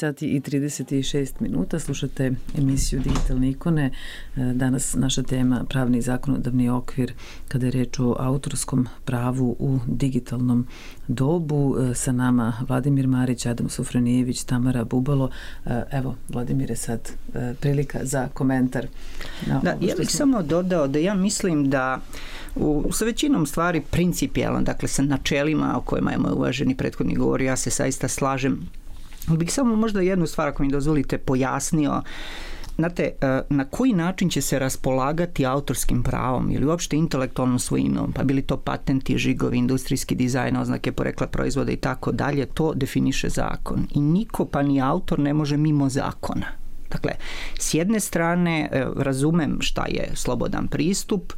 I: sati i 36 minuta, slušate emisiju Digitalne ikone. E, Danas naša tema pravni i zakonodavni okvir kada je reč o autorskom pravu u digitalnom dobu. E, Sa nama Vladimir Marić, Adam Sufranijević, Tamara Bubalo. E, Evo, Vladimire, sad prilika za komentar.
F: Da, ja bih samo dodao da ja mislim da u, sa većinom stvari principijalno, dakle sa načelima o kojima je moj uvaženi prethodni govor, ja se saista slažem. Bih samo možda jednu stvar, ako mi dozvolite, pojasnio. Znate, e, na koji način će se raspolagati autorskim pravom ili uopšte intelektualnom svojinom, pa bili to patenti, žigovi, industrijski dizajn, oznake porekla proizvoda i tako dalje, to definiše zakon. I niko, pa ni autor, ne može mimo zakona. Dakle, s jedne strane e, razumem šta je slobodan pristup,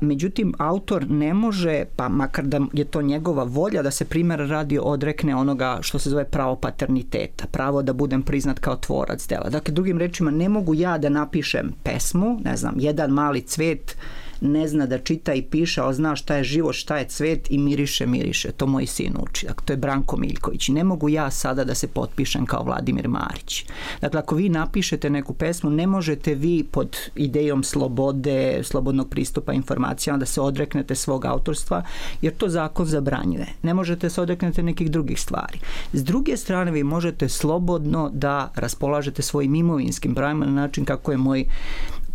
F: međutim autor ne može, pa makar da je to njegova volja da se primjer radi odrekne onoga što se zove pravo paterniteta, pravo da budem priznat kao tvorac dela. Dakle, drugim rečima, ne mogu ja da napišem pesmu, ne znam, jedan mali cvet ne zna da čita i piše, ali zna šta je život, šta je cvet i miriše, miriše. To moj sin uči. Dakle, to je Branko Miljković. Ne mogu ja sada da se potpišem kao Vladimir Marić. Dakle, ako vi napišete neku pesmu, ne možete vi pod idejom slobode, slobodnog pristupa informacijama da se odreknete svog autorstva, jer to zakon zabranjuje. Ne možete se odreknete nekih drugih stvari. S druge strane, vi možete slobodno da raspolažete svojim imovinskim pravima na način kako je moj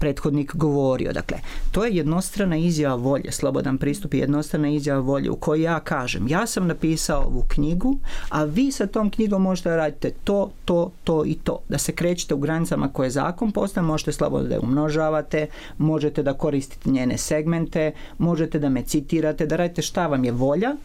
F: prethodnik govorio. Dakle, to je jednostrana izjava volje, slobodan pristup je jednostrana izjava volje u kojoj ja kažem, ja sam napisao ovu knjigu, a vi sa tom knjigom možete da radite to, to, to i to. Da se krećete u granicama koje zakon postaje, možete slobodno da je umnožavate, možete da koristite njene segmente, možete da me citirate, da radite šta vam je volja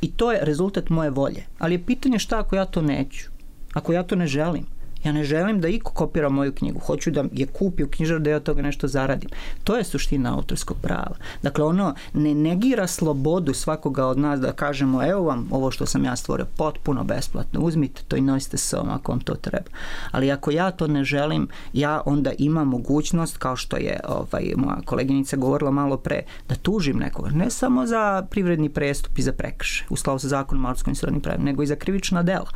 F: i to je rezultat moje volje. Ali je pitanje šta ako ja to neću, ako ja to ne želim. Ja ne želim da iko kopira moju knjigu. Hoću da je kupi u knjižar da ja od toga nešto zaradim. To je suština autorskog prava. Dakle, ono ne negira slobodu svakoga od nas da kažemo evo vam ovo što sam ja stvorio potpuno besplatno. Uzmite to i nosite se ovom ako vam to treba. Ali ako ja to ne želim, ja onda imam mogućnost, kao što je ovaj, moja koleginica govorila malo pre, da tužim nekoga. Ne samo za privredni prestup i za prekrše, u slavu sa zakonom o autorskom i srodnim pravima, nego i za krivična dela.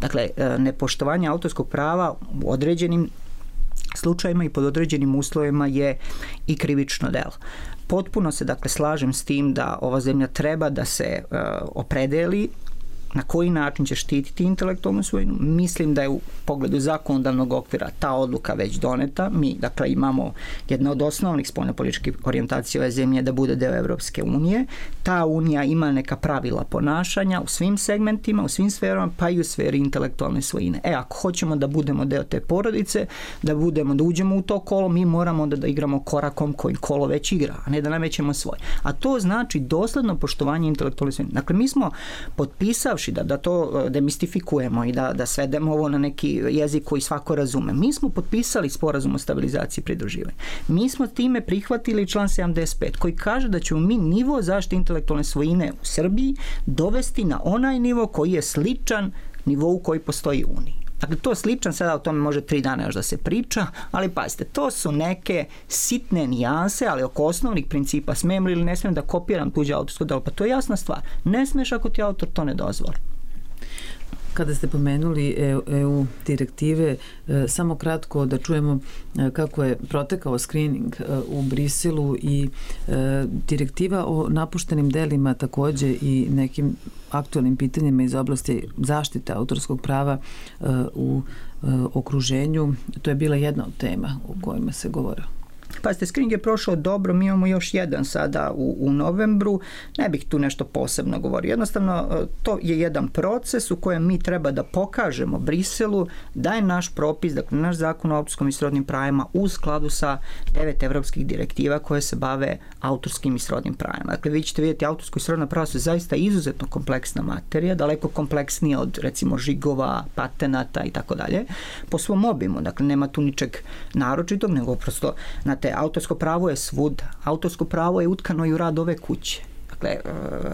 F: Dakle, e, nepoštovanje autorskog prava u određenim slučajima i pod određenim uslovima je i krivično delo. Potpuno se dakle slažem s tim da ova zemlja treba da se uh, opredeli na koji način će štititi intelektualnu svojinu. Mislim da je u pogledu zakonodavnog okvira ta odluka već doneta. Mi, dakle, imamo jedna od osnovnih spoljnopolitičkih orijentacija ove zemlje da bude deo Evropske unije. Ta unija ima neka pravila ponašanja u svim segmentima, u svim sferama, pa i u sferi intelektualne svojine. E, ako hoćemo da budemo deo te porodice, da budemo, da uđemo u to kolo, mi moramo da, da igramo korakom koji kolo već igra, a ne da namećemo svoj. A to znači dosledno poštovanje intelektualne svojine. Dakle, mi smo potpisali pokušavši da, da to e, demistifikujemo i da, da svedemo ovo na neki jezik koji svako razume. Mi smo potpisali sporazum o stabilizaciji i pridruživanju. Mi smo time prihvatili član 75 koji kaže da ćemo mi nivo zaštite intelektualne svojine u Srbiji dovesti na onaj nivo koji je sličan nivou koji postoji u Uniji. Dakle, to sličan, sada o tome može tri dana još da se priča, ali pazite, to su neke sitne nijanse, ali oko osnovnih principa smijem ili ne smijem da kopiram tuđe autorsko delo, pa to je jasna stvar. Ne smeš ako ti autor to ne dozvoli.
B: Kada ste pomenuli EU, EU direktive, e, samo kratko da čujemo e, kako je protekao screening e, u Briselu i direktiva o napuštenim delima takođe i nekim aktualnim pitanjima iz oblasti zaštite autorskog prava u okruženju. To je bila jedna od tema u kojima se govorilo.
F: Pazite, screening je prošao dobro, mi imamo još jedan sada u, u novembru, ne bih tu nešto posebno govorio. Jednostavno, e, to je jedan proces u kojem mi treba da pokažemo Briselu da je naš propis, dakle naš zakon o autorskom i srodnim pravima u skladu sa devet evropskih direktiva koje se bave autorskim i srodnim pravima. Dakle, vi ćete vidjeti, autorsko i srodna prava su zaista izuzetno kompleksna materija, daleko kompleksnija od recimo žigova, patenata i tako dalje, po svom obimu. Dakle, nema tu ničeg naročitog, nego prosto na Znate, autorsko pravo je svuda. Autorsko pravo je utkano i u rad ove kuće dakle, e,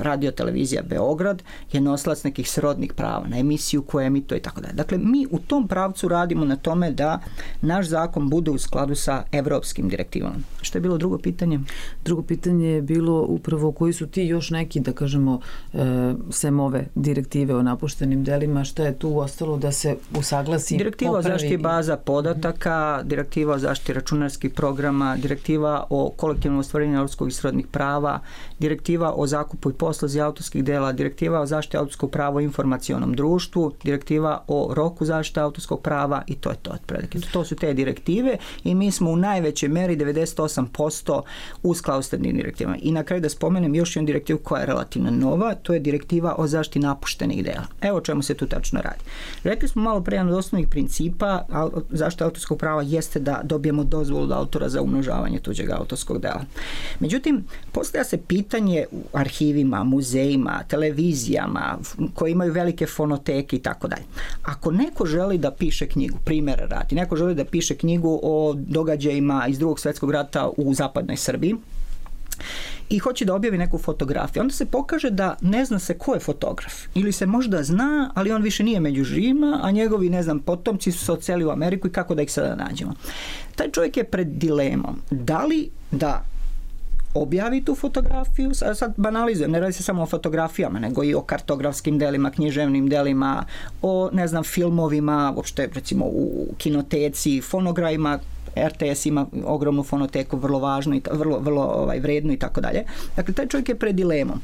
F: radio televizija Beograd je nosilac nekih srodnih prava na emisiju koje emituje i tako dalje. Dakle, mi u tom pravcu radimo na tome da naš zakon bude u skladu sa evropskim direktivama. Što je bilo drugo pitanje?
B: Drugo pitanje je bilo upravo koji su ti još neki, da kažemo, e, sem ove direktive o napuštenim delima, šta je tu ostalo da se usaglasi?
F: Direktiva popravi... o zaštiti baza podataka, direktiva o zaštiti računarskih programa, direktiva o kolektivnom ostvarenju evropskog i srodnih prava, direktiva o zakupu i poslozi autorskih dela, direktiva o zaštiti autorskog prava u informacionom društvu, direktiva o roku zaštite autorskog prava i to je to otprilike. To su te direktive i mi smo u najvećoj meri 98% u skladu direktivama. I na kraju da spomenem još jednu direktivu koja je relativno nova, to je direktiva o zaštiti napuštenih dela. Evo čemu se tu tačno radi. Rekli smo malo pre jedan od osnovnih principa zaštite autorskog prava jeste da dobijemo dozvolu od autora za umnožavanje tuđeg autorskog dela. Međutim, postavlja se pitanje arhivima, muzejima, televizijama, koji imaju velike fonoteke i tako dalje. Ako neko želi da piše knjigu, primjer radi, neko želi da piše knjigu o događajima iz drugog svetskog rata u zapadnoj Srbiji, i hoće da objavi neku fotografiju. Onda se pokaže da ne zna se ko je fotograf. Ili se možda zna, ali on više nije među živima, a njegovi, ne znam, potomci su se oceli u Ameriku i kako da ih sada nađemo. Taj čovjek je pred dilemom. Da li da objavi tu fotografiju, sad, sad banalizujem, ne radi se samo o fotografijama, nego i o kartografskim delima, književnim delima, o, ne znam, filmovima, uopšte, recimo, u kinoteci, fonograjima, RTS ima ogromnu fonoteku, vrlo važnu i vrlo, vrlo ovaj, vrednu i tako dalje. Dakle, taj čovjek je pred dilemom.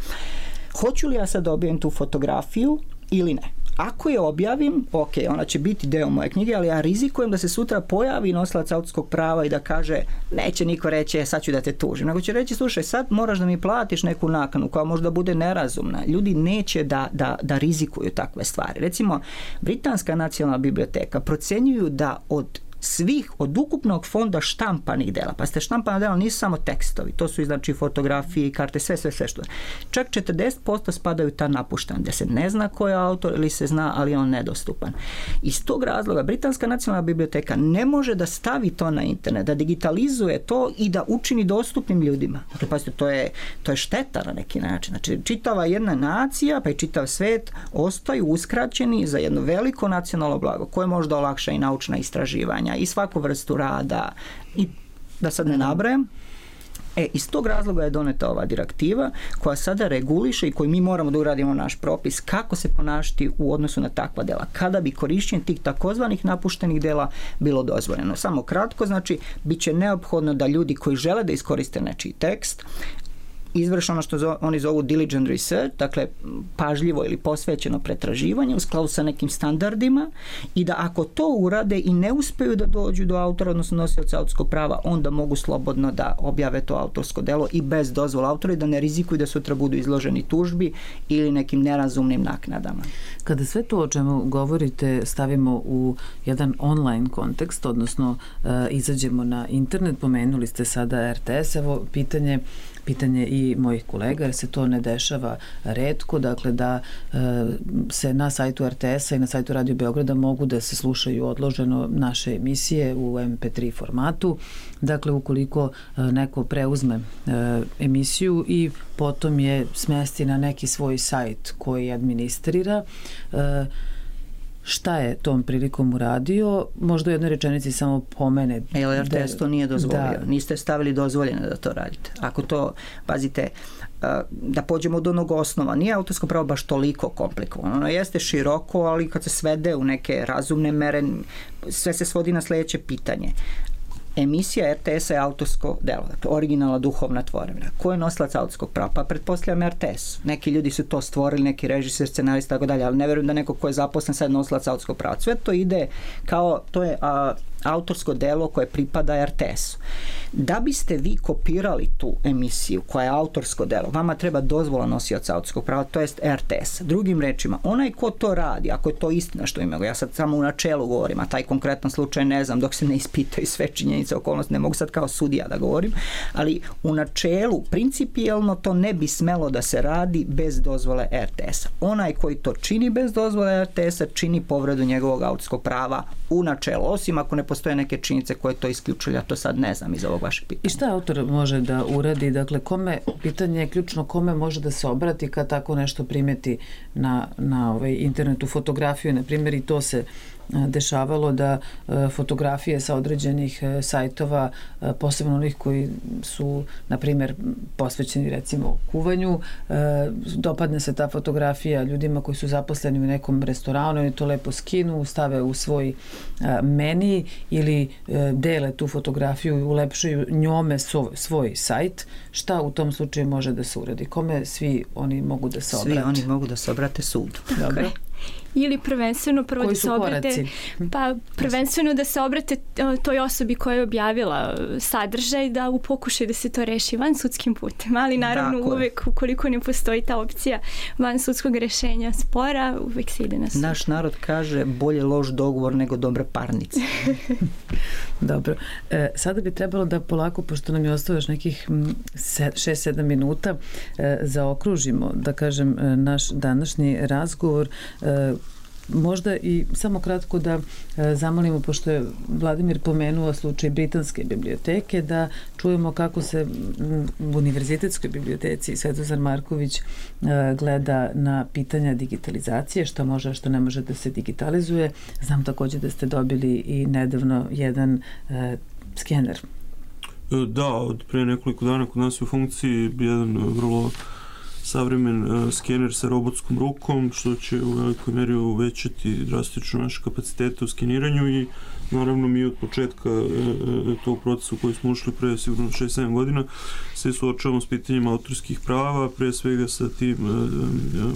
F: Hoću li ja sad da objavim tu fotografiju ili ne? Ako je objavim, ok, ona će biti deo moje knjige, ali ja rizikujem da se sutra pojavi nosilac autorskog prava i da kaže neće niko reći, e, sad ću da te tužim. Nego će reći, slušaj, sad moraš da mi platiš neku nakanu koja možda bude nerazumna. Ljudi neće da, da, da rizikuju takve stvari. Recimo, Britanska nacionalna biblioteka procenjuju da od svih od ukupnog fonda štampanih dela. Pa ste štampana dela nisu samo tekstovi, to su i znači fotografije, karte, sve, sve, sve što. Čak 40% spadaju ta napuštena, gde se ne zna ko je autor ili se zna, ali je on nedostupan. Iz tog razloga Britanska nacionalna biblioteka ne može da stavi to na internet, da digitalizuje to i da učini dostupnim ljudima. Dakle, pazite, to je, to je šteta na neki način. Znači, čitava jedna nacija, pa i čitav svet ostaju uskraćeni za jedno veliko nacionalno blago koje možda olakša i naučna istraživanja i svaku vrstu rada i da sad ne nabrajam, E, iz tog razloga je doneta ova direktiva koja sada reguliše i koju mi moramo da uradimo naš propis kako se ponašati u odnosu na takva dela. Kada bi korišćenje tih takozvanih napuštenih dela bilo dozvoljeno. Samo kratko, znači, bit će neophodno da ljudi koji žele da iskoriste nečiji tekst izvrše ono što oni zovu diligent research, dakle pažljivo ili posvećeno pretraživanje u skladu sa nekim standardima i da ako to urade i ne uspeju da dođu do autora, odnosno nosioca autorskog prava, onda mogu slobodno da objave to autorsko delo i bez dozvola autora i da ne rizikuju da sutra budu izloženi tužbi ili nekim nerazumnim naknadama.
B: Kada sve to o čemu govorite stavimo u jedan online kontekst, odnosno e, izađemo na internet, pomenuli ste sada RTS, evo pitanje pitanje i mojih kolega jer se to ne dešava redko, dakle da e, se na sajtu RTS-a i na sajtu Radio Beograda mogu da se slušaju odloženo naše emisije u MP3 formatu. Dakle, ukoliko e, neko preuzme e, emisiju i potom je smesti na neki svoj sajt koji administrira, šta je tom prilikom uradio, možda u jednoj rečenici samo pomene.
F: Jel RTS to nije dozvolio, da. niste stavili dozvoljeno da to radite. Ako to, pazite, da pođemo od onog osnova. Nije autorsko pravo baš toliko komplikovano. Ono jeste široko, ali kad se svede u neke razumne mere, sve se svodi na sledeće pitanje emisija RTS-a je autorsko delo, dakle originalna duhovna tvorevina. Ko je nosilac autorskog prava? Pa pretpostavljam RTS. Neki ljudi su to stvorili, neki režiser, scenarist, tako dalje, ali ne verujem da neko ko je zaposlen sad nosilac autorskog prava. Sve to ide kao, to je a, autorsko delo koje pripada RTS-u. Da biste vi kopirali tu emisiju koja je autorsko delo, vama treba dozvola nosioca autorskog prava, to jest RTS. Drugim rečima, onaj ko to radi, ako je to istina što ima, ja sad samo u načelu govorim, a taj konkretan slučaj ne znam, dok se ne ispitaju sve činjenice okolnosti, ne mogu sad kao sudija da govorim, ali u načelu, principijelno to ne bi smelo da se radi bez dozvole RTS-a. Onaj koji to čini bez dozvole RTS-a čini povredu njegovog autorskog prava u načelu, osim ako ne postoje neke činjenice koje to isključuju, ja to sad ne znam iz ovog vašeg pitanja.
B: I šta autor može da uradi? Dakle, kome, pitanje je ključno kome može da se obrati kad tako nešto primeti na, na ovaj internetu, fotografiju, na primjer, i to se dešavalo da e, fotografije sa određenih e, sajtova, e, posebno onih koji su, na primjer, posvećeni recimo kuvanju, dopadne se ta fotografija ljudima koji su zaposleni u nekom restoranu i to lepo skinu, stave u svoj meni ili dele tu fotografiju i ulepšaju njome svoj sajt. Šta u tom slučaju može da se uradi? Kome svi oni mogu da se obrate?
F: Svi oni mogu da se obrate sudu.
B: Dobro
H: ili prvenstveno prvo
B: Koji
H: da se obrate
B: koraci?
H: pa prvenstveno da se obrate toj osobi koja je objavila sadržaj da u pokušaju da se to reši van sudskim putem, ali naravno Dakle. uvek ukoliko ne postoji ta opcija van sudskog rešenja spora, uvek se ide na sud.
F: Naš narod kaže bolje loš dogovor nego dobra parnica.
B: Dobro. E, sada bi trebalo da polako, pošto nam je ostao još nekih 6-7 minuta, e, zaokružimo, da kažem, e, naš današnji razgovor e, možda i samo kratko da e, zamolimo, pošto je Vladimir pomenuo slučaj Britanske biblioteke, da čujemo kako se u Univerzitetskoj biblioteci Svetozar Marković e, gleda na pitanja digitalizacije, što može, a ne može da se digitalizuje. Znam takođe da ste dobili i nedavno jedan e, skener.
G: Da, od pre nekoliko dana kod nas je u funkciji jedan vrlo savremen uh, skener sa robotskom rukom, što će u velikoj meri uvećati drastično naše kapacitete u skeniranju i naravno mi od početka uh, tog procesa u koji smo ušli pre sigurno 6-7 godina se suočavamo s pitanjima autorskih prava, pre svega sa tim uh,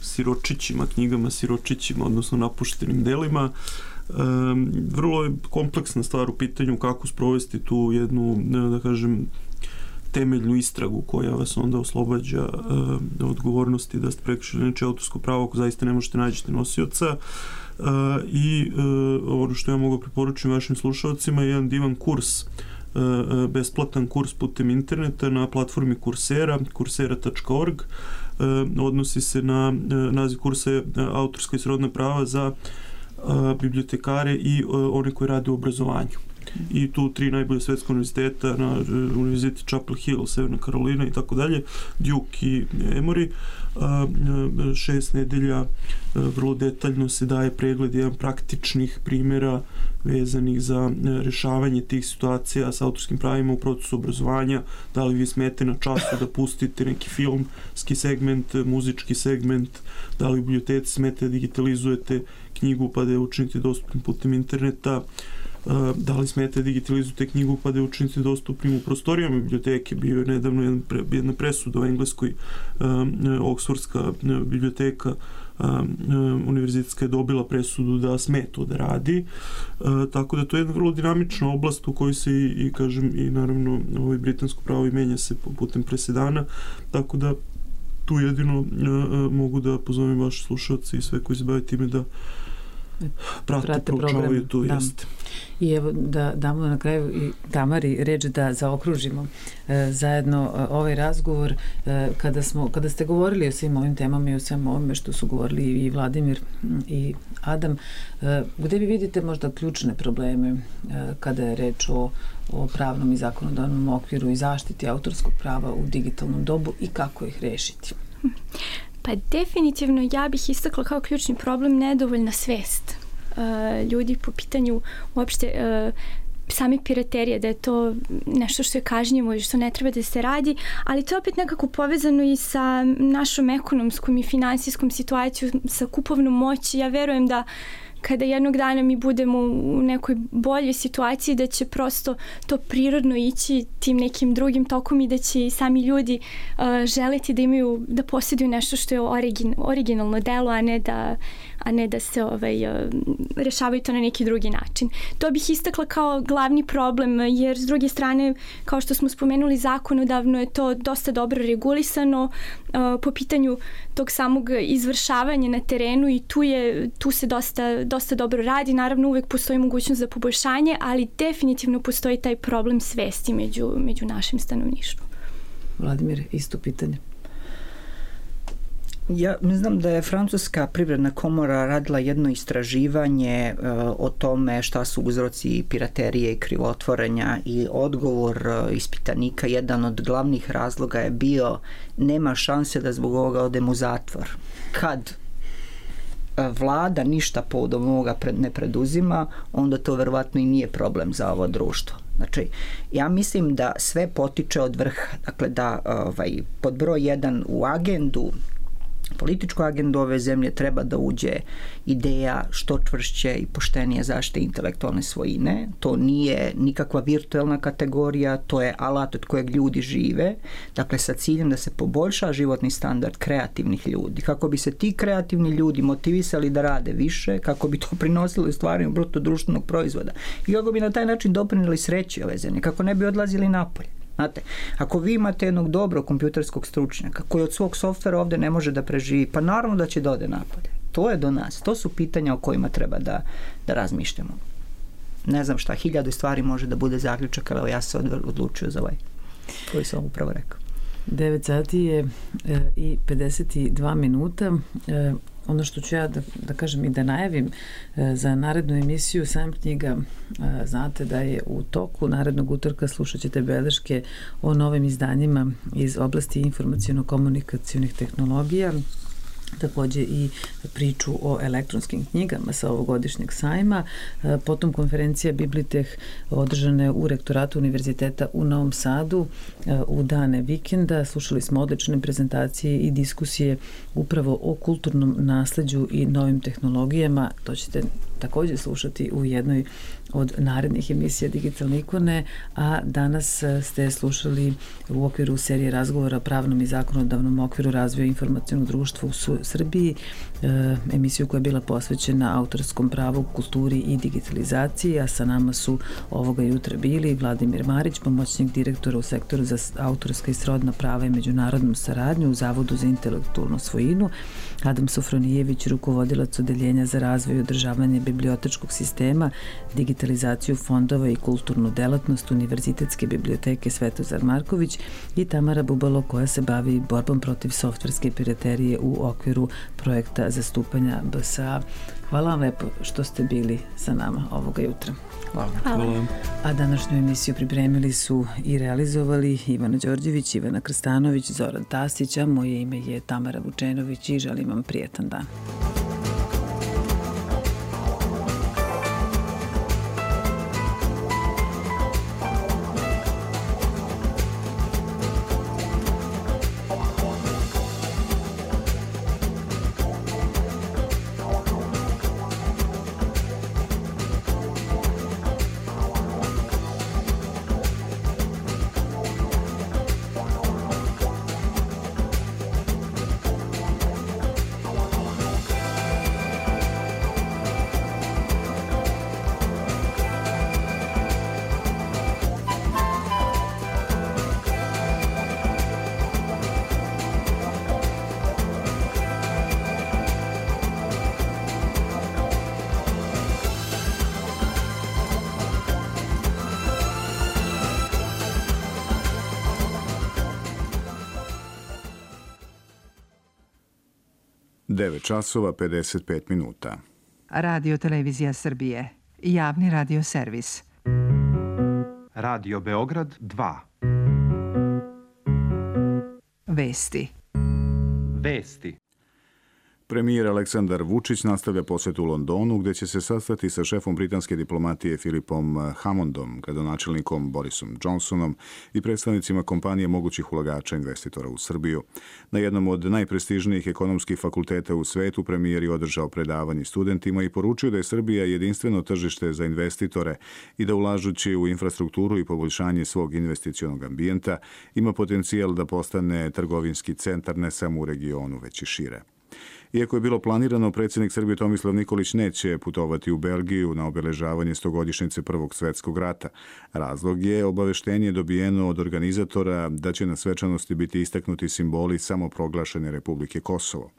G: siročićima, knjigama siročićima, odnosno napuštenim delima. Vrlo je kompleksna stvar u pitanju kako sprovesti tu jednu, da kažem, temeljnu istragu koja vas onda oslobađa uh, odgovornosti da ste prekršili neče autorsko pravo ako zaista ne možete nađete nosioca. Uh, i uh, ono što ja mogu preporučiti vašim slušalcima je jedan divan kurs besplatan kurs putem interneta na platformi Coursera, coursera.org odnosi se na naziv kursa autorska i srodna prava za bibliotekare i one koji rade u obrazovanju i tu tri najbolje svetske univerziteta na e, univerziteti Chapel Hill, Severna Karolina i tako dalje, Duke i Emory. E, šest nedelja e, vrlo detaljno se daje pregled jedan praktičnih primjera vezanih za rešavanje tih situacija sa autorskim pravima u procesu obrazovanja, da li vi smete na času da pustite neki filmski segment, muzički segment, da li u biblioteci smete da digitalizujete knjigu pa da je učinite dostupnim putem interneta, uh, da li smete digitalizujete knjigu pa da je učinite dostupnim u prostorijama biblioteke. Bio je nedavno jedna, pre, jedna presuda u Engleskoj, um, Oksfordska biblioteka um, univerzitetska je dobila presudu da sme to da radi. Uh, tako da to je jedna vrlo dinamična oblast u kojoj se i, i kažem, i naravno ovaj britansko pravo i menja se putem presedana, tako da tu jedino uh, mogu da pozovem vaše slušalce i sve koji se bave time da prate, prate program. tu, da. jeste.
B: I evo da damo na kraju i Tamari reč da zaokružimo e, zajedno e, ovaj razgovor e, kada, smo, kada ste govorili o svim ovim temama i o svem ovome što su govorili i Vladimir i Adam, e, gde vi vidite možda ključne probleme e, kada je reč o, o pravnom i zakonodavnom okviru i zaštiti autorskog prava u digitalnom dobu i kako ih rešiti?
H: Pa definitivno ja bih istakla kao ključni problem nedovoljna svest uh, ljudi po pitanju uopšte uh, same piraterije, da je to nešto što je kažnjivo i što ne treba da se radi, ali to je opet nekako povezano i sa našom ekonomskom i finansijskom situacijom, sa kupovnom moći. Ja verujem da kada jednog dana mi budemo u nekoj boljoj situaciji da će prosto to prirodno ići tim nekim drugim tokom i da će i sami ljudi uh, želeti da imaju da posjeduju nešto što je origin, originalno delo, a ne da a ne da se ovaj, uh, rešavaju to na neki drugi način. To bih istakla kao glavni problem, jer s druge strane, kao što smo spomenuli, zakonodavno je to dosta dobro regulisano po pitanju tog samog izvršavanja na terenu i tu, je, tu se dosta, dosta dobro radi. Naravno, uvek postoji mogućnost za poboljšanje, ali definitivno postoji taj problem svesti među, među našim stanovništvom.
B: Vladimir, isto pitanje.
F: Ja znam da je Francuska privredna komora radila jedno istraživanje uh, o tome šta su uzroci piraterije i krivotvorenja i odgovor uh, ispitanika, jedan od glavnih razloga je bio nema šanse da zbog ovoga odem u zatvor. Kad vlada ništa povodom ovoga ne preduzima, onda to verovatno i nije problem za ovo društvo. Znači, ja mislim da sve potiče od vrha. Dakle, da ovaj, pod broj jedan u agendu političku agendu ove zemlje treba da uđe ideja što čvršće i poštenije zaštite intelektualne svojine. To nije nikakva virtuelna kategorija, to je alat od kojeg ljudi žive, dakle sa ciljem da se poboljša životni standard kreativnih ljudi. Kako bi se ti kreativni ljudi motivisali da rade više, kako bi to prinosilo u stvaranju bruto društvenog proizvoda. I ovo bi na taj način doprinili sreći ove zemlje, kako ne bi odlazili napolje. Znate, ako vi imate jednog dobrog kompjuterskog stručnjaka koji od svog softvera ovde ne može da preživi, pa naravno da će da ode napolje. To je do nas. To su pitanja o kojima treba da, da razmišljamo. Ne znam šta, hiljadu stvari može da bude zaključak, ali ja se odlučio za ovaj koji sam upravo rekao.
B: 9 sati je e, i 52 minuta. E, ono što ću ja da, da kažem i da najavim e, za narednu emisiju Sajam knjiga e, znate da je u toku narednog utorka slušat ćete beleške o novim izdanjima iz oblasti informacijono-komunikacijonih tehnologija takođe i priču o elektronskim knjigama sa ovogodišnjeg sajma, e, potom konferencija Bibliteh održane u rektoratu Univerziteta u Novom Sadu e, u dane vikenda. Slušali smo odlične prezentacije i diskusije upravo o kulturnom nasleđu i novim tehnologijama. To ćete takođe slušati u jednoj od narednih emisija Digitalne ikone, a danas e, ste slušali u okviru serije razgovora o pravnom i zakonodavnom okviru razvoja informacijonog društva u Srbiji, e, emisiju koja je bila posvećena autorskom pravu, kulturi i digitalizaciji, a sa nama su ovoga jutra bili Vladimir Marić, pomoćnik direktora u sektoru za autorska i srodna prava i međunarodnu saradnju u Zavodu za intelektualnu svojinu, Adam Sofronijević, rukovodilac Odeljenja za razvoj i održavanje bibliotečkog sistema, digitalizaciju fondova i kulturnu delatnost Univerzitetske biblioteke Svetozar Marković i Tamara Bubalo koja se bavi borbom protiv softverske piraterije u okviru projekta zastupanja BSA. Hvala vam lepo što ste bili sa nama ovoga jutra.
F: Hvala.
H: Hvala.
B: A današnju emisiju pripremili su i realizovali Ivana Đorđević, Ivana Krstanović, Zoran Tasić, a moje ime je Tamara Vučenović i želim vam prijetan dan.
C: Devet časova 55 minuta.
A: Radio Televizija Srbije. Javni radio servis.
D: Radio Beograd 2.
A: Vesti.
D: Vesti.
C: Premijer Aleksandar Vučić nastavlja posetu u Londonu gde će se sastati sa šefom britanske diplomatije Filipom Hammondom, gradonačelnikom Borisom Johnsonom i predstavnicima kompanije mogućih ulagača investitora u Srbiju. Na jednom od najprestižnijih ekonomskih fakulteta u svetu premijer je održao predavanje studentima i poručio da je Srbija jedinstveno tržište za investitore i da ulažući u infrastrukturu i poboljšanje svog investicionog ambijenta ima potencijal da postane trgovinski centar ne samo u regionu, već i šire. Iako je bilo planirano, predsjednik Srbije Tomislav Nikolić neće putovati u Belgiju na obeležavanje stogodišnjice Prvog svetskog rata. Razlog je obaveštenje dobijeno od organizatora da će na svečanosti biti istaknuti simboli samoproglašene Republike Kosovo.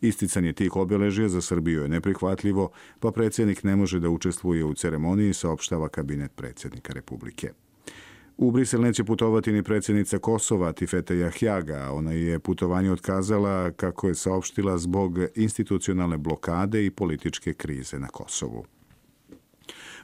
C: Isticanje tih obeležija za Srbiju je neprihvatljivo, pa predsjednik ne može da učestvuje u ceremoniji, saopštava kabinet predsjednika Republike. U Brisel neće putovati ni predsjednica Kosova Tifeta Jahjaga. Ona je putovanje otkazala, kako je saopštila, zbog institucionalne blokade i političke krize na Kosovu.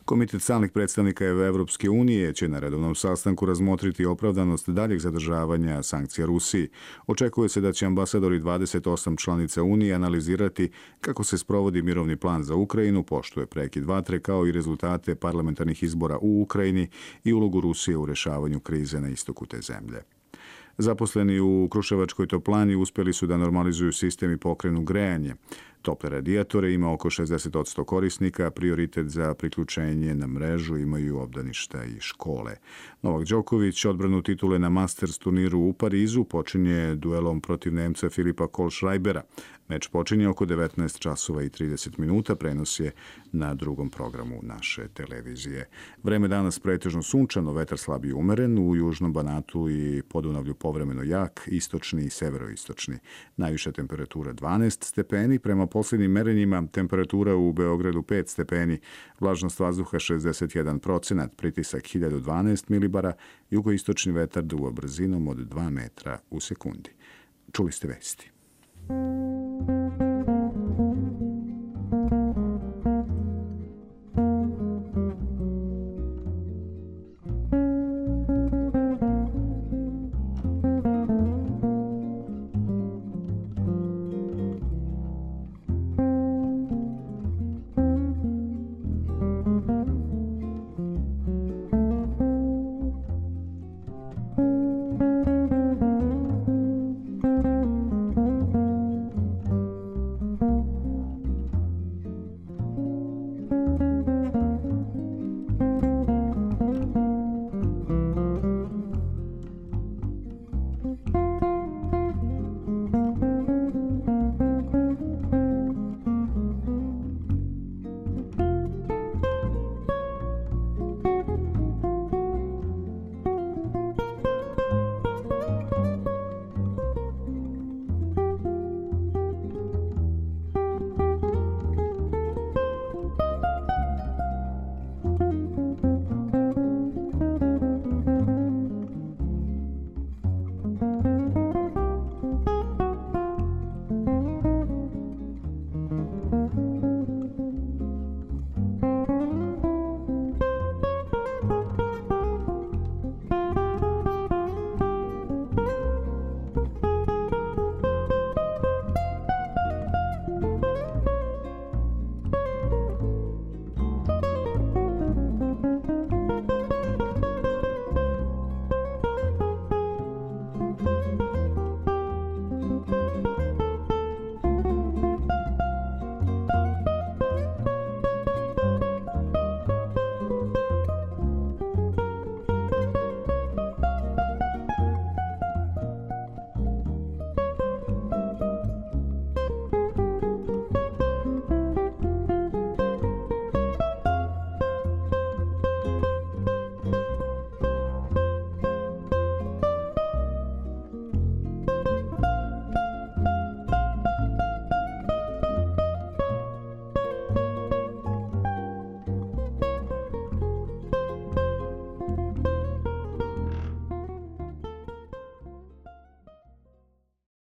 C: Komitet stalnih predstavnika Evropske unije će na redovnom sastanku razmotriti opravdanost daljeg zadržavanja sankcija Rusiji. Očekuje se da će ambasadori 28 članica Unije analizirati kako se sprovodi mirovni plan za Ukrajinu, poštuje prekid vatre kao i rezultate parlamentarnih izbora u Ukrajini i ulogu Rusije u rešavanju krize na istoku te zemlje. Zaposleni u Kruševačkoj toplani uspeli su da normalizuju sistem i pokrenu grejanje. Tople radijatore ima oko 60% korisnika, prioritet za priključenje na mrežu imaju obdaništa i škole. Novak Đoković odbranu titule na Masters turniru u Parizu počinje duelom protiv Nemca Filipa Kolšrajbera. Meč počinje oko 19 časova i 30 minuta, prenos je na drugom programu naše televizije. Vreme danas pretežno sunčano, vetar slab i umeren, u južnom Banatu i Podunavlju povremeno jak, istočni i severoistočni. Najviša temperatura 12 stepeni, prema poslednjim merenjima temperatura u Beogradu 5 stepeni, vlažnost vazduha 61 procenat, pritisak 1012 milibara, jugoistočni vetar duva brzinom od 2 metra u sekundi. Čuli ste vesti.